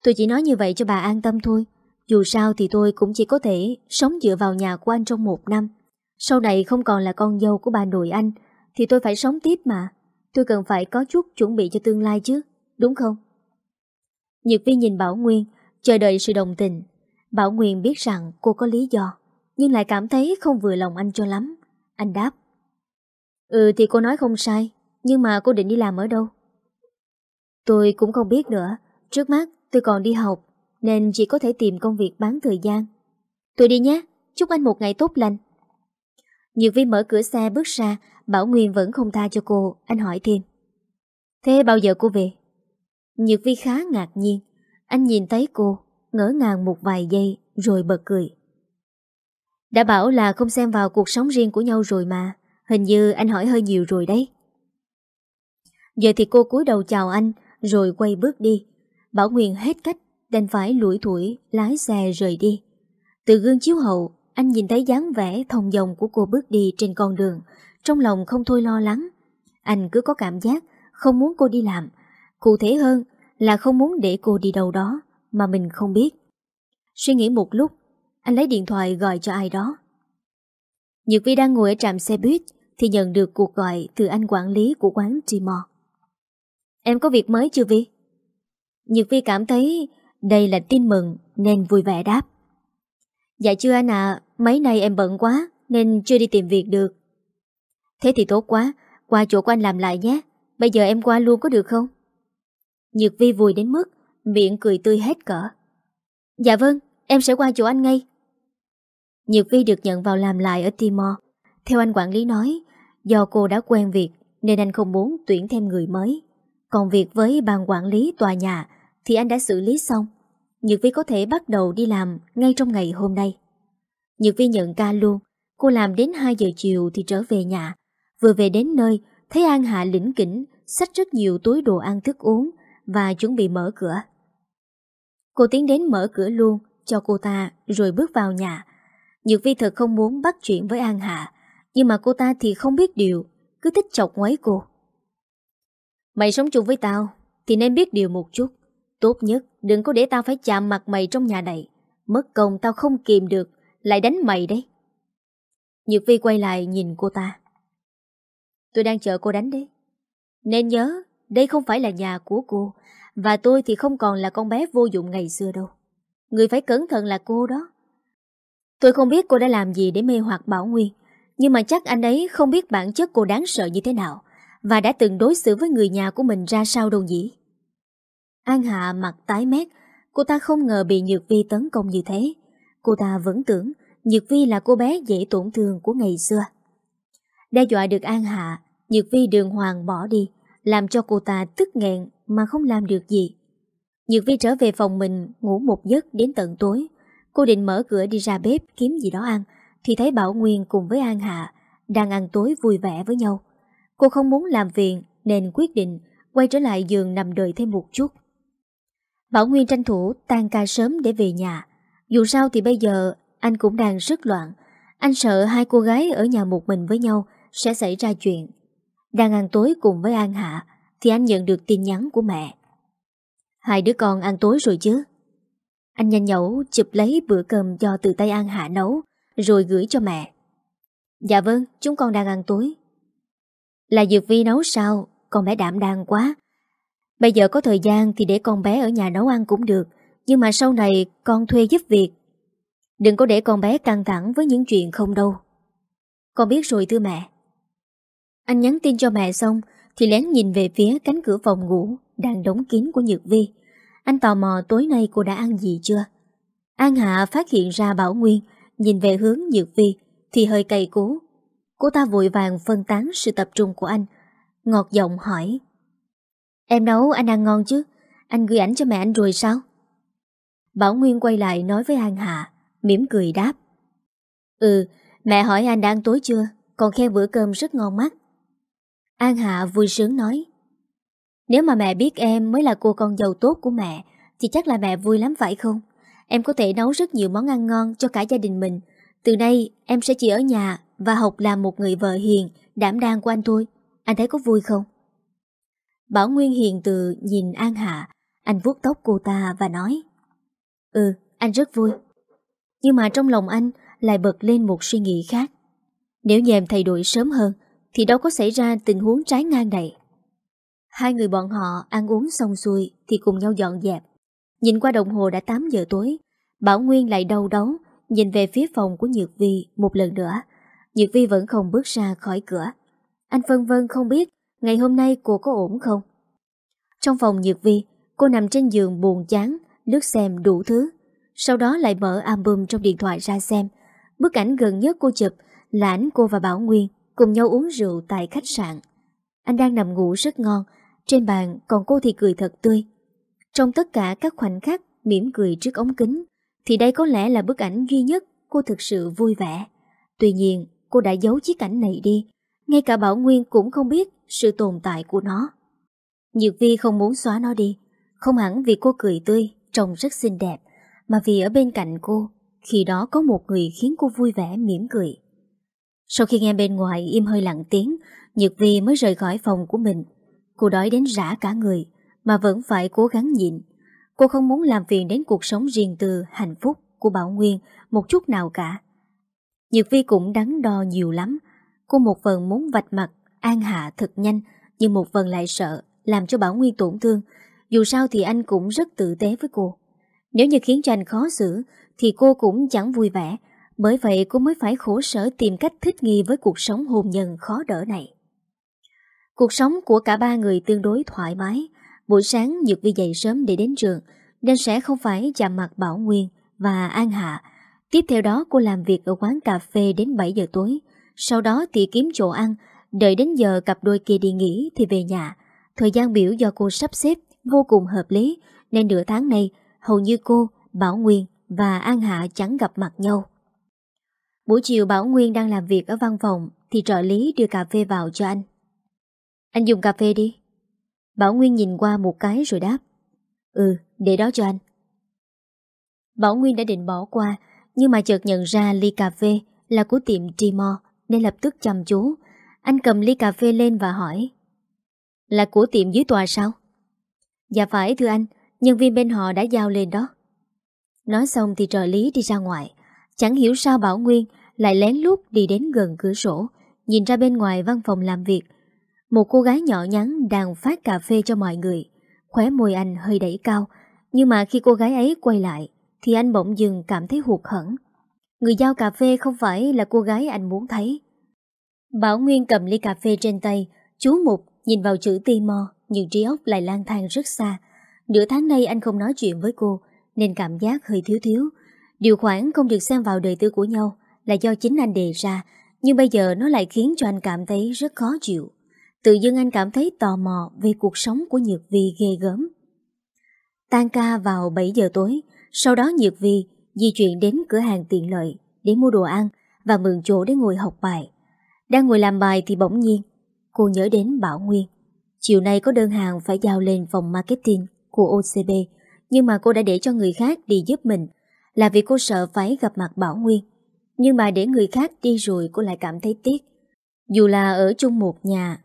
Tôi chỉ nói như vậy cho bà an tâm thôi. Dù sao thì tôi cũng chỉ có thể sống dựa vào nhà của anh trong một năm. Sau này không còn là con dâu của bà nội anh, thì tôi phải sống tiếp mà. Tôi cần phải có chút chuẩn bị cho tương lai chứ, đúng không? Nhược Vi nhìn Bảo Nguyên, chờ đợi sự đồng tình. Bảo Nguyên biết rằng cô có lý do, nhưng lại cảm thấy không vừa lòng anh cho lắm. Anh đáp. Ừ thì cô nói không sai, nhưng mà cô định đi làm ở đâu? Tôi cũng không biết nữa. Trước mắt tôi còn đi học, nên chỉ có thể tìm công việc bán thời gian. Tôi đi nhé, chúc anh một ngày tốt lành. Nhược Vi mở cửa xe bước ra, Bảo Nguyên vẫn không tha cho cô, anh hỏi thêm. Thế bao giờ cô về? Nhược Vi khá ngạc nhiên, anh nhìn thấy cô, ngỡ ngàng một vài giây rồi bật cười. Đã bảo là không xem vào cuộc sống riêng của nhau rồi mà, hình như anh hỏi hơi nhiều rồi đấy. Giờ thì cô cúi đầu chào anh, rồi quay bước đi. Bảo Nguyên hết cách, đành phải lủi thủi lái xe rời đi. Từ gương chiếu hậu, anh nhìn thấy dáng vẻ thông dòng của cô bước đi trên con đường, trong lòng không thôi lo lắng. Anh cứ có cảm giác không muốn cô đi làm, cụ thể hơn là không muốn để cô đi đâu đó mà mình không biết. Suy nghĩ một lúc, anh lấy điện thoại gọi cho ai đó. Nhược Vi đang ngồi ở trạm xe buýt thì nhận được cuộc gọi từ anh quản lý của quán Timor. Em có việc mới chưa Vi? Nhược Vi cảm thấy đây là tin mừng nên vui vẻ đáp. Dạ chưa anh ạ, mấy nay em bận quá nên chưa đi tìm việc được. Thế thì tốt quá, qua chỗ của anh làm lại nhé. Bây giờ em qua luôn có được không? Nhược Vi vui đến mức miệng cười tươi hết cỡ. Dạ vâng, em sẽ qua chỗ anh ngay. Nhược Vi được nhận vào làm lại ở Timor. Theo anh quản lý nói, do cô đã quen việc nên anh không muốn tuyển thêm người mới. Còn việc với ban quản lý tòa nhà thì anh đã xử lý xong. Nhược Vi có thể bắt đầu đi làm ngay trong ngày hôm nay. Nhược Vi nhận ca luôn, cô làm đến 2 giờ chiều thì trở về nhà. Vừa về đến nơi, thấy An Hạ lĩnh kỉnh, xách rất nhiều túi đồ ăn thức uống và chuẩn bị mở cửa. Cô tiến đến mở cửa luôn cho cô ta rồi bước vào nhà. Nhược Vi thật không muốn bắt chuyện với An Hạ, nhưng mà cô ta thì không biết điều, cứ thích chọc ngoáy cô. Mày sống chung với tao Thì nên biết điều một chút Tốt nhất đừng có để tao phải chạm mặt mày trong nhà này Mất công tao không kìm được Lại đánh mày đấy Nhược Vi quay lại nhìn cô ta Tôi đang chờ cô đánh đấy Nên nhớ Đây không phải là nhà của cô Và tôi thì không còn là con bé vô dụng ngày xưa đâu Người phải cẩn thận là cô đó Tôi không biết cô đã làm gì để mê hoặc Bảo Nguyên Nhưng mà chắc anh ấy không biết bản chất cô đáng sợ như thế nào và đã từng đối xử với người nhà của mình ra sao đâu nhỉ? An Hạ mặt tái mét, cô ta không ngờ bị Nhược Vi tấn công như thế. Cô ta vẫn tưởng Nhược Vi là cô bé dễ tổn thương của ngày xưa. Đe dọa được An Hạ, Nhược Vi đường hoàng bỏ đi, làm cho cô ta tức nghẹn mà không làm được gì. Nhược Vi trở về phòng mình ngủ một giấc đến tận tối. Cô định mở cửa đi ra bếp kiếm gì đó ăn, thì thấy Bảo Nguyên cùng với An Hạ đang ăn tối vui vẻ với nhau. Cô không muốn làm phiền nên quyết định quay trở lại giường nằm đợi thêm một chút. Bảo Nguyên tranh thủ tan ca sớm để về nhà. Dù sao thì bây giờ anh cũng đang rất loạn. Anh sợ hai cô gái ở nhà một mình với nhau sẽ xảy ra chuyện. Đang ăn tối cùng với An Hạ thì anh nhận được tin nhắn của mẹ. Hai đứa con ăn tối rồi chứ? Anh nhanh nhẩu chụp lấy bữa cơm do từ tay An Hạ nấu rồi gửi cho mẹ. Dạ vâng, chúng con đang ăn tối. Là Dược Vi nấu sao, con bé đảm đang quá. Bây giờ có thời gian thì để con bé ở nhà nấu ăn cũng được, nhưng mà sau này con thuê giúp việc. Đừng có để con bé căng thẳng với những chuyện không đâu. Con biết rồi thưa mẹ. Anh nhắn tin cho mẹ xong thì lén nhìn về phía cánh cửa phòng ngủ đang đóng kín của Nhược Vi. Anh tò mò tối nay cô đã ăn gì chưa? An Hạ phát hiện ra Bảo Nguyên nhìn về hướng Nhược Vi thì hơi cay cú. Cô ta vội vàng phân tán sự tập trung của anh. Ngọt giọng hỏi. Em nấu anh ăn ngon chứ? Anh gửi ảnh cho mẹ anh rồi sao? Bảo Nguyên quay lại nói với An Hạ, mỉm cười đáp. Ừ, mẹ hỏi anh đã ăn tối chưa? Còn khen bữa cơm rất ngon mắt. An Hạ vui sướng nói. Nếu mà mẹ biết em mới là cô con giàu tốt của mẹ, thì chắc là mẹ vui lắm phải không? Em có thể nấu rất nhiều món ăn ngon cho cả gia đình mình. Từ nay em sẽ chỉ ở nhà và học làm một người vợ hiền, đảm đang của anh thôi. Anh thấy có vui không? Bảo Nguyên hiền từ nhìn An Hạ, anh vuốt tóc cô ta và nói Ừ, anh rất vui. Nhưng mà trong lòng anh lại bật lên một suy nghĩ khác. Nếu như em thay đổi sớm hơn, thì đâu có xảy ra tình huống trái ngang này. Hai người bọn họ ăn uống xong xuôi thì cùng nhau dọn dẹp. Nhìn qua đồng hồ đã 8 giờ tối, Bảo Nguyên lại đau đấu, nhìn về phía phòng của Nhược Vi một lần nữa. Nhược Vi vẫn không bước ra khỏi cửa. Anh phân vân không biết ngày hôm nay cô có ổn không. Trong phòng Nhược Vi, cô nằm trên giường buồn chán, lướt xem đủ thứ. Sau đó lại mở album trong điện thoại ra xem. Bức ảnh gần nhất cô chụp là ảnh cô và Bảo Nguyên cùng nhau uống rượu tại khách sạn. Anh đang nằm ngủ rất ngon, trên bàn còn cô thì cười thật tươi. Trong tất cả các khoảnh khắc mỉm cười trước ống kính, thì đây có lẽ là bức ảnh duy nhất cô thực sự vui vẻ. Tuy nhiên, cô đã giấu chiếc ảnh này đi, ngay cả Bảo Nguyên cũng không biết sự tồn tại của nó. Nhược Vi không muốn xóa nó đi, không hẳn vì cô cười tươi, trông rất xinh đẹp, mà vì ở bên cạnh cô, khi đó có một người khiến cô vui vẻ mỉm cười. Sau khi nghe bên ngoài im hơi lặng tiếng, Nhược Vi mới rời khỏi phòng của mình. Cô đói đến rã cả người, mà vẫn phải cố gắng nhịn. Cô không muốn làm phiền đến cuộc sống riêng tư, hạnh phúc của Bảo Nguyên một chút nào cả. Nhược Vi cũng đắn đo nhiều lắm. Cô một phần muốn vạch mặt, an hạ thật nhanh, nhưng một phần lại sợ, làm cho Bảo Nguyên tổn thương. Dù sao thì anh cũng rất tử tế với cô. Nếu như khiến cho anh khó xử, thì cô cũng chẳng vui vẻ, bởi vậy cô mới phải khổ sở tìm cách thích nghi với cuộc sống hôn nhân khó đỡ này. Cuộc sống của cả ba người tương đối thoải mái. Buổi sáng nhược Vi dậy sớm để đến trường, nên sẽ không phải chạm mặt Bảo Nguyên và An Hạ. Tiếp theo đó cô làm việc ở quán cà phê đến 7 giờ tối. Sau đó thì kiếm chỗ ăn, đợi đến giờ cặp đôi kia đi nghỉ thì về nhà. Thời gian biểu do cô sắp xếp vô cùng hợp lý, nên nửa tháng này hầu như cô, Bảo Nguyên và An Hạ chẳng gặp mặt nhau. Buổi chiều Bảo Nguyên đang làm việc ở văn phòng thì trợ lý đưa cà phê vào cho anh. Anh dùng cà phê đi. Bảo Nguyên nhìn qua một cái rồi đáp. Ừ, để đó cho anh. Bảo Nguyên đã định bỏ qua, nhưng mà chợt nhận ra ly cà phê là của tiệm Timor nên lập tức chăm chú. Anh cầm ly cà phê lên và hỏi. Là của tiệm dưới tòa sao? Dạ phải thưa anh, nhân viên bên họ đã giao lên đó. Nói xong thì trợ lý đi ra ngoài. Chẳng hiểu sao Bảo Nguyên lại lén lút đi đến gần cửa sổ, nhìn ra bên ngoài văn phòng làm việc. Một cô gái nhỏ nhắn đang phát cà phê cho mọi người. Khóe môi anh hơi đẩy cao, nhưng mà khi cô gái ấy quay lại, thì anh bỗng dừng cảm thấy hụt hẫng. Người giao cà phê không phải là cô gái anh muốn thấy. Bảo Nguyên cầm ly cà phê trên tay, chú Mục nhìn vào chữ Timor, nhưng trí óc lại lang thang rất xa. Nửa tháng nay anh không nói chuyện với cô, nên cảm giác hơi thiếu thiếu. Điều khoản không được xem vào đời tư của nhau là do chính anh đề ra, nhưng bây giờ nó lại khiến cho anh cảm thấy rất khó chịu. Tự dưng anh cảm thấy tò mò về cuộc sống của Nhược Vi ghê gớm. Tan ca vào 7 giờ tối, sau đó Nhược Vi di chuyển đến cửa hàng tiện lợi để mua đồ ăn và mượn chỗ để ngồi học bài. Đang ngồi làm bài thì bỗng nhiên, cô nhớ đến Bảo Nguyên. Chiều nay có đơn hàng phải giao lên phòng marketing của OCB, nhưng mà cô đã để cho người khác đi giúp mình là vì cô sợ phải gặp mặt Bảo Nguyên. Nhưng mà để người khác đi rồi cô lại cảm thấy tiếc. Dù là ở chung một nhà,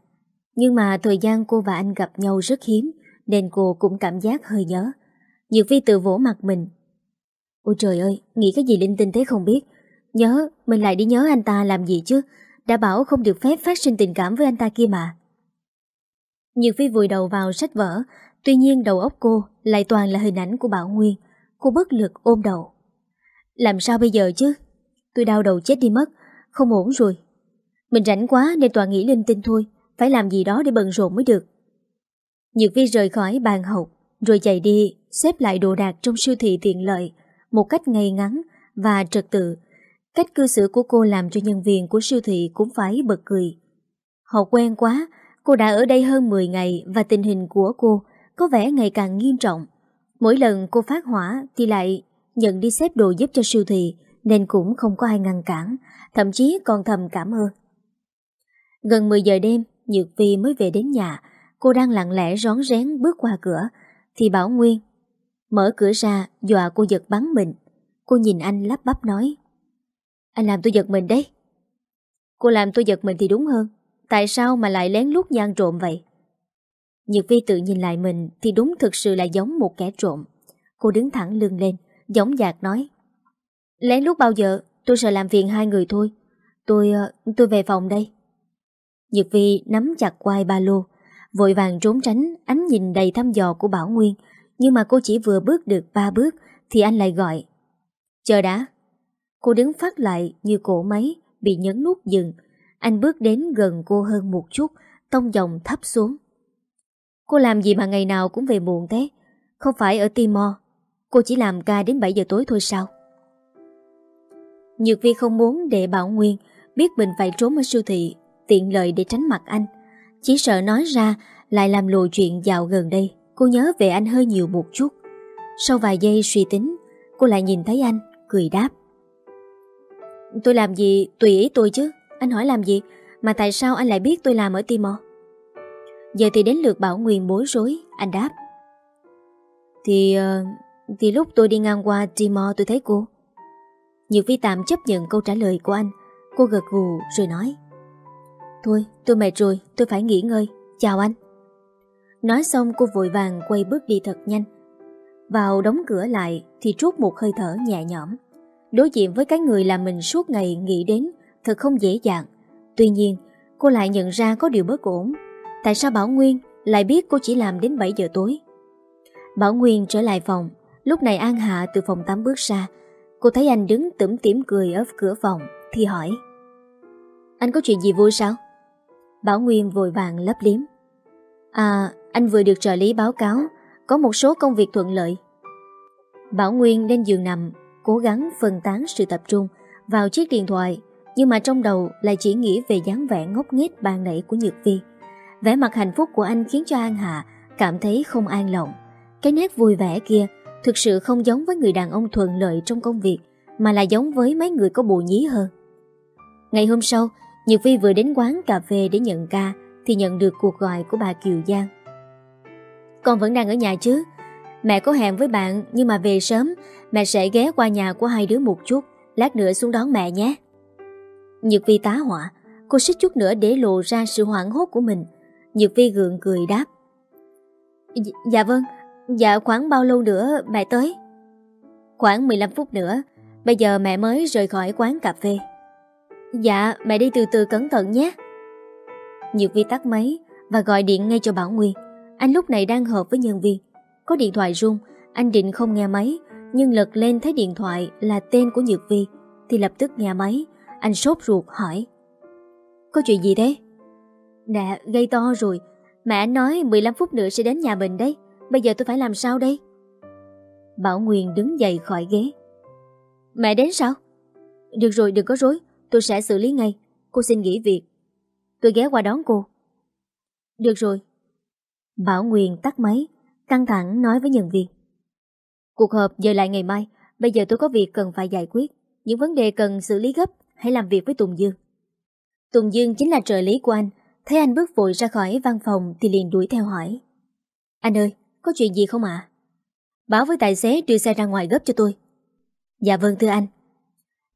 nhưng mà thời gian cô và anh gặp nhau rất hiếm, nên cô cũng cảm giác hơi nhớ. Nhược Vi tự vỗ mặt mình. Ôi trời ơi, nghĩ cái gì linh tinh thế không biết. Nhớ, mình lại đi nhớ anh ta làm gì chứ Đã bảo không được phép phát sinh tình cảm với anh ta kia mà Nhược Vi vùi đầu vào sách vở Tuy nhiên đầu óc cô lại toàn là hình ảnh của Bảo Nguyên Cô bất lực ôm đầu làm sao bây giờ chứ? Tôi đau đầu chết đi mất, Không ổn rồi. Mình rảnh quá nên toàn nghĩ linh tinh thôi, Phải làm gì đó để bận rộn mới được. Nhược Vi rời khỏi bàn học, Rồi chạy đi xếp lại đồ đạc trong siêu thị tiện lợi Một cách ngay ngắn và trật tự. Cách cư xử của cô làm cho nhân viên của siêu thị cũng phải bật cười. Họ quen quá, Cô đã ở đây hơn 10 ngày và tình hình của cô có vẻ ngày càng nghiêm trọng. Mỗi lần cô phát hỏa thì lại nhận đi xếp đồ giúp cho siêu thị nên cũng không có ai ngăn cản, thậm chí còn thầm cảm ơn. Gần 10 giờ đêm, Nhược Vi mới về đến nhà, cô đang lặng lẽ rón rén bước qua cửa, thì Bảo Nguyên mở cửa ra dọa cô giật bắn mình. Cô nhìn anh lắp bắp nói Anh làm tôi giật mình đấy. Cô làm tôi giật mình thì đúng hơn. Tại sao mà lại lén lút gian trộm vậy? Nhược Vi tự nhìn lại mình thì đúng thực sự là giống một kẻ trộm. Cô đứng thẳng lưng lên, giống dạc nói. Lén lút bao giờ, tôi sợ làm phiền hai người thôi. Tôi, ờ, tôi về phòng đây. Nhược Vi nắm chặt quai ba lô, vội vàng trốn tránh ánh nhìn đầy thăm dò của Bảo Nguyên. Nhưng mà cô chỉ vừa bước được ba bước thì anh lại gọi. Chờ đã. Cô đứng phát lại như cổ máy bị nhấn nút dừng. Anh bước đến gần cô hơn một chút, tông dòng thấp xuống. Cô làm gì mà ngày nào cũng về muộn thế Không phải ở Timor Cô chỉ làm ca đến 7 giờ tối thôi sao? Nhược Vi không muốn để Bảo Nguyên Biết mình phải trốn ở siêu thị Tiện lợi để tránh mặt anh. Chỉ sợ nói ra Lại làm lộ chuyện dạo gần đây. Cô nhớ về anh hơi nhiều một chút. Sau vài giây suy tính Cô lại nhìn thấy anh, cười đáp. Tôi làm gì? Tùy ý tôi chứ. Anh hỏi làm gì? Mà tại sao anh lại biết tôi làm ở Timor? Giờ thì đến lượt Bảo Nguyên bối rối Anh đáp. Thì uh, thì lúc tôi đi ngang qua Timor tôi thấy cô. Nhược Vi tạm chấp nhận câu trả lời của anh. Cô gật gù rồi nói Thôi tôi mệt rồi Tôi phải nghỉ ngơi. Chào anh. Nói xong cô vội vàng quay bước đi thật nhanh. Vào đóng cửa lại Thì trút một hơi thở nhẹ nhõm. Đối diện với cái người làm mình suốt ngày nghĩ đến Thật không dễ dàng. Tuy nhiên cô lại nhận ra có điều bất ổn. Tại sao Bảo Nguyên lại biết cô chỉ làm đến 7 giờ tối? Bảo Nguyên trở lại phòng, lúc này An Hạ từ phòng tắm bước ra. Cô thấy anh đứng tủm tỉm cười ở cửa phòng, thì hỏi. Anh có chuyện gì vui sao? Bảo Nguyên vội vàng lấp liếm. À, anh vừa được trợ lý báo cáo, có một số công việc thuận lợi. Bảo Nguyên lên giường nằm, cố gắng phân tán sự tập trung vào chiếc điện thoại, nhưng mà trong đầu lại chỉ nghĩ về dáng vẻ ngốc nghếch ban nãy của Nhược Vi. Vẻ mặt hạnh phúc của anh khiến cho An Hạ cảm thấy không an lòng. Cái nét vui vẻ kia thực sự không giống với người đàn ông thuận lợi trong công việc mà là giống với mấy người có bộ nhí hơn. Ngày hôm sau, Nhược Vi vừa đến quán cà phê để nhận ca thì nhận được cuộc gọi của bà Kiều Giang. Con vẫn đang ở nhà chứ? Mẹ có hẹn với bạn nhưng mà về sớm mẹ sẽ ghé qua nhà của hai đứa một chút lát nữa xuống đón mẹ nhé. Nhược Vi tá hỏa cô xích chút nữa để lộ ra sự hoảng hốt của mình Nhược Vi gượng cười đáp Dạ, dạ vâng Dạ khoảng bao lâu nữa mẹ tới? Khoảng 15 phút nữa Bây giờ mẹ mới rời khỏi quán cà phê. Dạ mẹ đi từ từ cẩn thận nhé. Nhược Vi tắt máy Và gọi điện ngay cho Bảo Nguyên. Anh lúc này đang họp với nhân viên Có điện thoại rung Anh định không nghe máy Nhưng lật lên thấy điện thoại là tên của Nhược Vi Thì lập tức nghe máy. Anh sốt ruột hỏi. Có chuyện gì thế? Nè, gây to rồi. Mẹ anh nói 15 phút nữa sẽ đến nhà mình đấy. Bây giờ tôi phải làm sao đây? Bảo Nguyên đứng dậy khỏi ghế. Mẹ đến sao? Được rồi, đừng có rối. Tôi sẽ xử lý ngay. Cô xin nghỉ việc. Tôi ghé qua đón cô. Được rồi. Bảo Nguyên tắt máy, căng thẳng nói với nhân viên. Cuộc họp giờ lại ngày mai. Bây giờ tôi có việc cần phải giải quyết. Những vấn đề cần xử lý gấp, hãy làm việc với Tùng Dương. Tùng Dương chính là trợ lý của anh, Thấy anh bước vội ra khỏi văn phòng thì liền đuổi theo hỏi. Anh ơi, có chuyện gì không ạ? Báo với tài xế đưa xe ra ngoài gấp cho tôi. Dạ vâng thưa anh.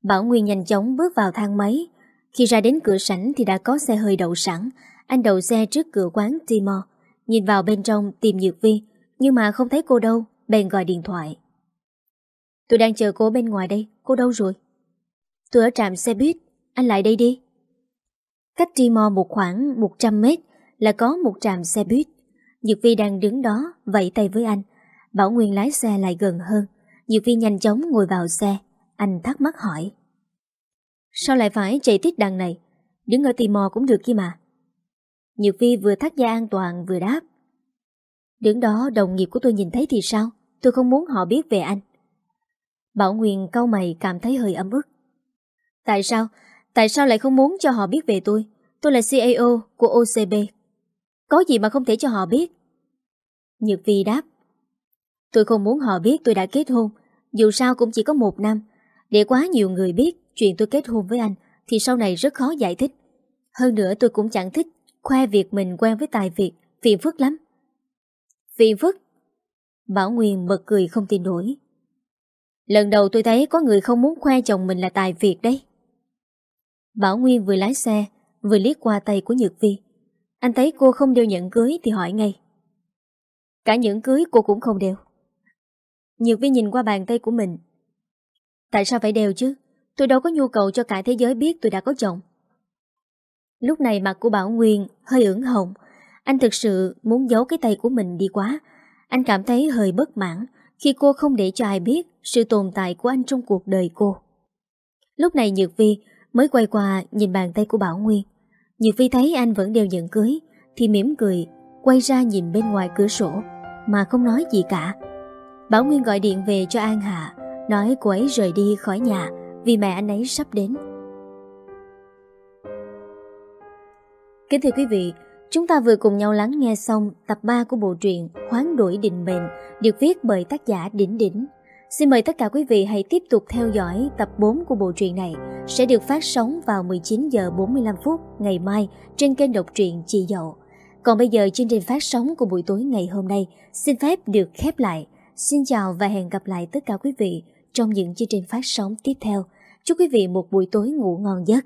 Bảo Nguyên nhanh chóng bước vào thang máy. Khi ra đến cửa sảnh thì đã có xe hơi đậu sẵn. Anh đậu xe trước cửa quán Timor. Nhìn vào bên trong tìm Nhược Vi. Nhưng mà không thấy cô đâu. Bèn gọi điện thoại. Tôi đang chờ cô bên ngoài đây. Cô đâu rồi? tôi ở trạm xe buýt, anh lại đây đi. Cách Timor một khoảng 100 mét là có một trạm xe buýt. Dược Vi đang đứng đó, vẫy tay với anh. Bảo Nguyên lái xe lại gần hơn. Dược Vi nhanh chóng ngồi vào xe. Anh thắc mắc hỏi. Sao lại phải chạy tít đằng này? Đứng ở Timor cũng được kia mà. Nhược Vi vừa thắt dây an toàn vừa đáp. Đứng đó, đồng nghiệp của tôi nhìn thấy thì sao? Tôi không muốn họ biết về anh. Bảo Nguyên cau mày cảm thấy hơi ấm ức. Tại sao? Tại sao lại không muốn cho họ biết về tôi? Tôi là CAO của OCB. Có gì mà không thể cho họ biết? Nhược Vi đáp. Tôi không muốn họ biết tôi đã kết hôn. Dù sao cũng chỉ có một năm. Để quá nhiều người biết chuyện tôi kết hôn với anh thì sau này rất khó giải thích. Hơn nữa tôi cũng chẳng thích khoe việc mình quen với tài việc, Phiền phức lắm. Phiền phức? Bảo Nguyên bật cười không tin nổi. Lần đầu tôi thấy có người không muốn khoe chồng mình là tài việc đấy. Bảo Nguyên vừa lái xe, vừa liếc qua tay của Nhược Vi. Anh thấy cô không đeo nhẫn cưới thì hỏi ngay. Cả nhẫn cưới cô cũng không đeo. Nhược Vi nhìn qua bàn tay của mình. Tại sao phải đeo chứ? Tôi đâu có nhu cầu cho cả thế giới biết tôi đã có chồng. Lúc này mặt của Bảo Nguyên hơi ửng hồng. Anh thực sự muốn giấu cái tay của mình đi quá. Anh cảm thấy hơi bất mãn khi cô không để cho ai biết sự tồn tại của anh trong cuộc đời cô. Lúc này Nhược Vi mới quay qua nhìn bàn tay của Bảo Nguyên. Nhược phi thấy anh vẫn đeo nhẫn cưới thì mỉm cười, quay ra nhìn bên ngoài cửa sổ mà không nói gì cả. Bảo Nguyên gọi điện về cho An Hạ, nói cô ấy rời đi khỏi nhà vì mẹ anh ấy sắp đến. Kính thưa quý vị, chúng ta vừa cùng nhau lắng nghe xong tập 3 của bộ truyện Hoán đổi định mệnh được viết bởi tác giả Đỉnh Đỉnh. Xin mời tất cả quý vị hãy tiếp tục theo dõi tập 4 của bộ truyện này, sẽ được phát sóng vào 19 giờ 45 phút ngày mai trên kênh độc truyện Chị Dậu. Còn bây giờ, chương trình phát sóng của buổi tối ngày hôm nay xin phép được khép lại. Xin chào và hẹn gặp lại tất cả quý vị trong những chương trình phát sóng tiếp theo. Chúc quý vị một buổi tối ngủ ngon giấc.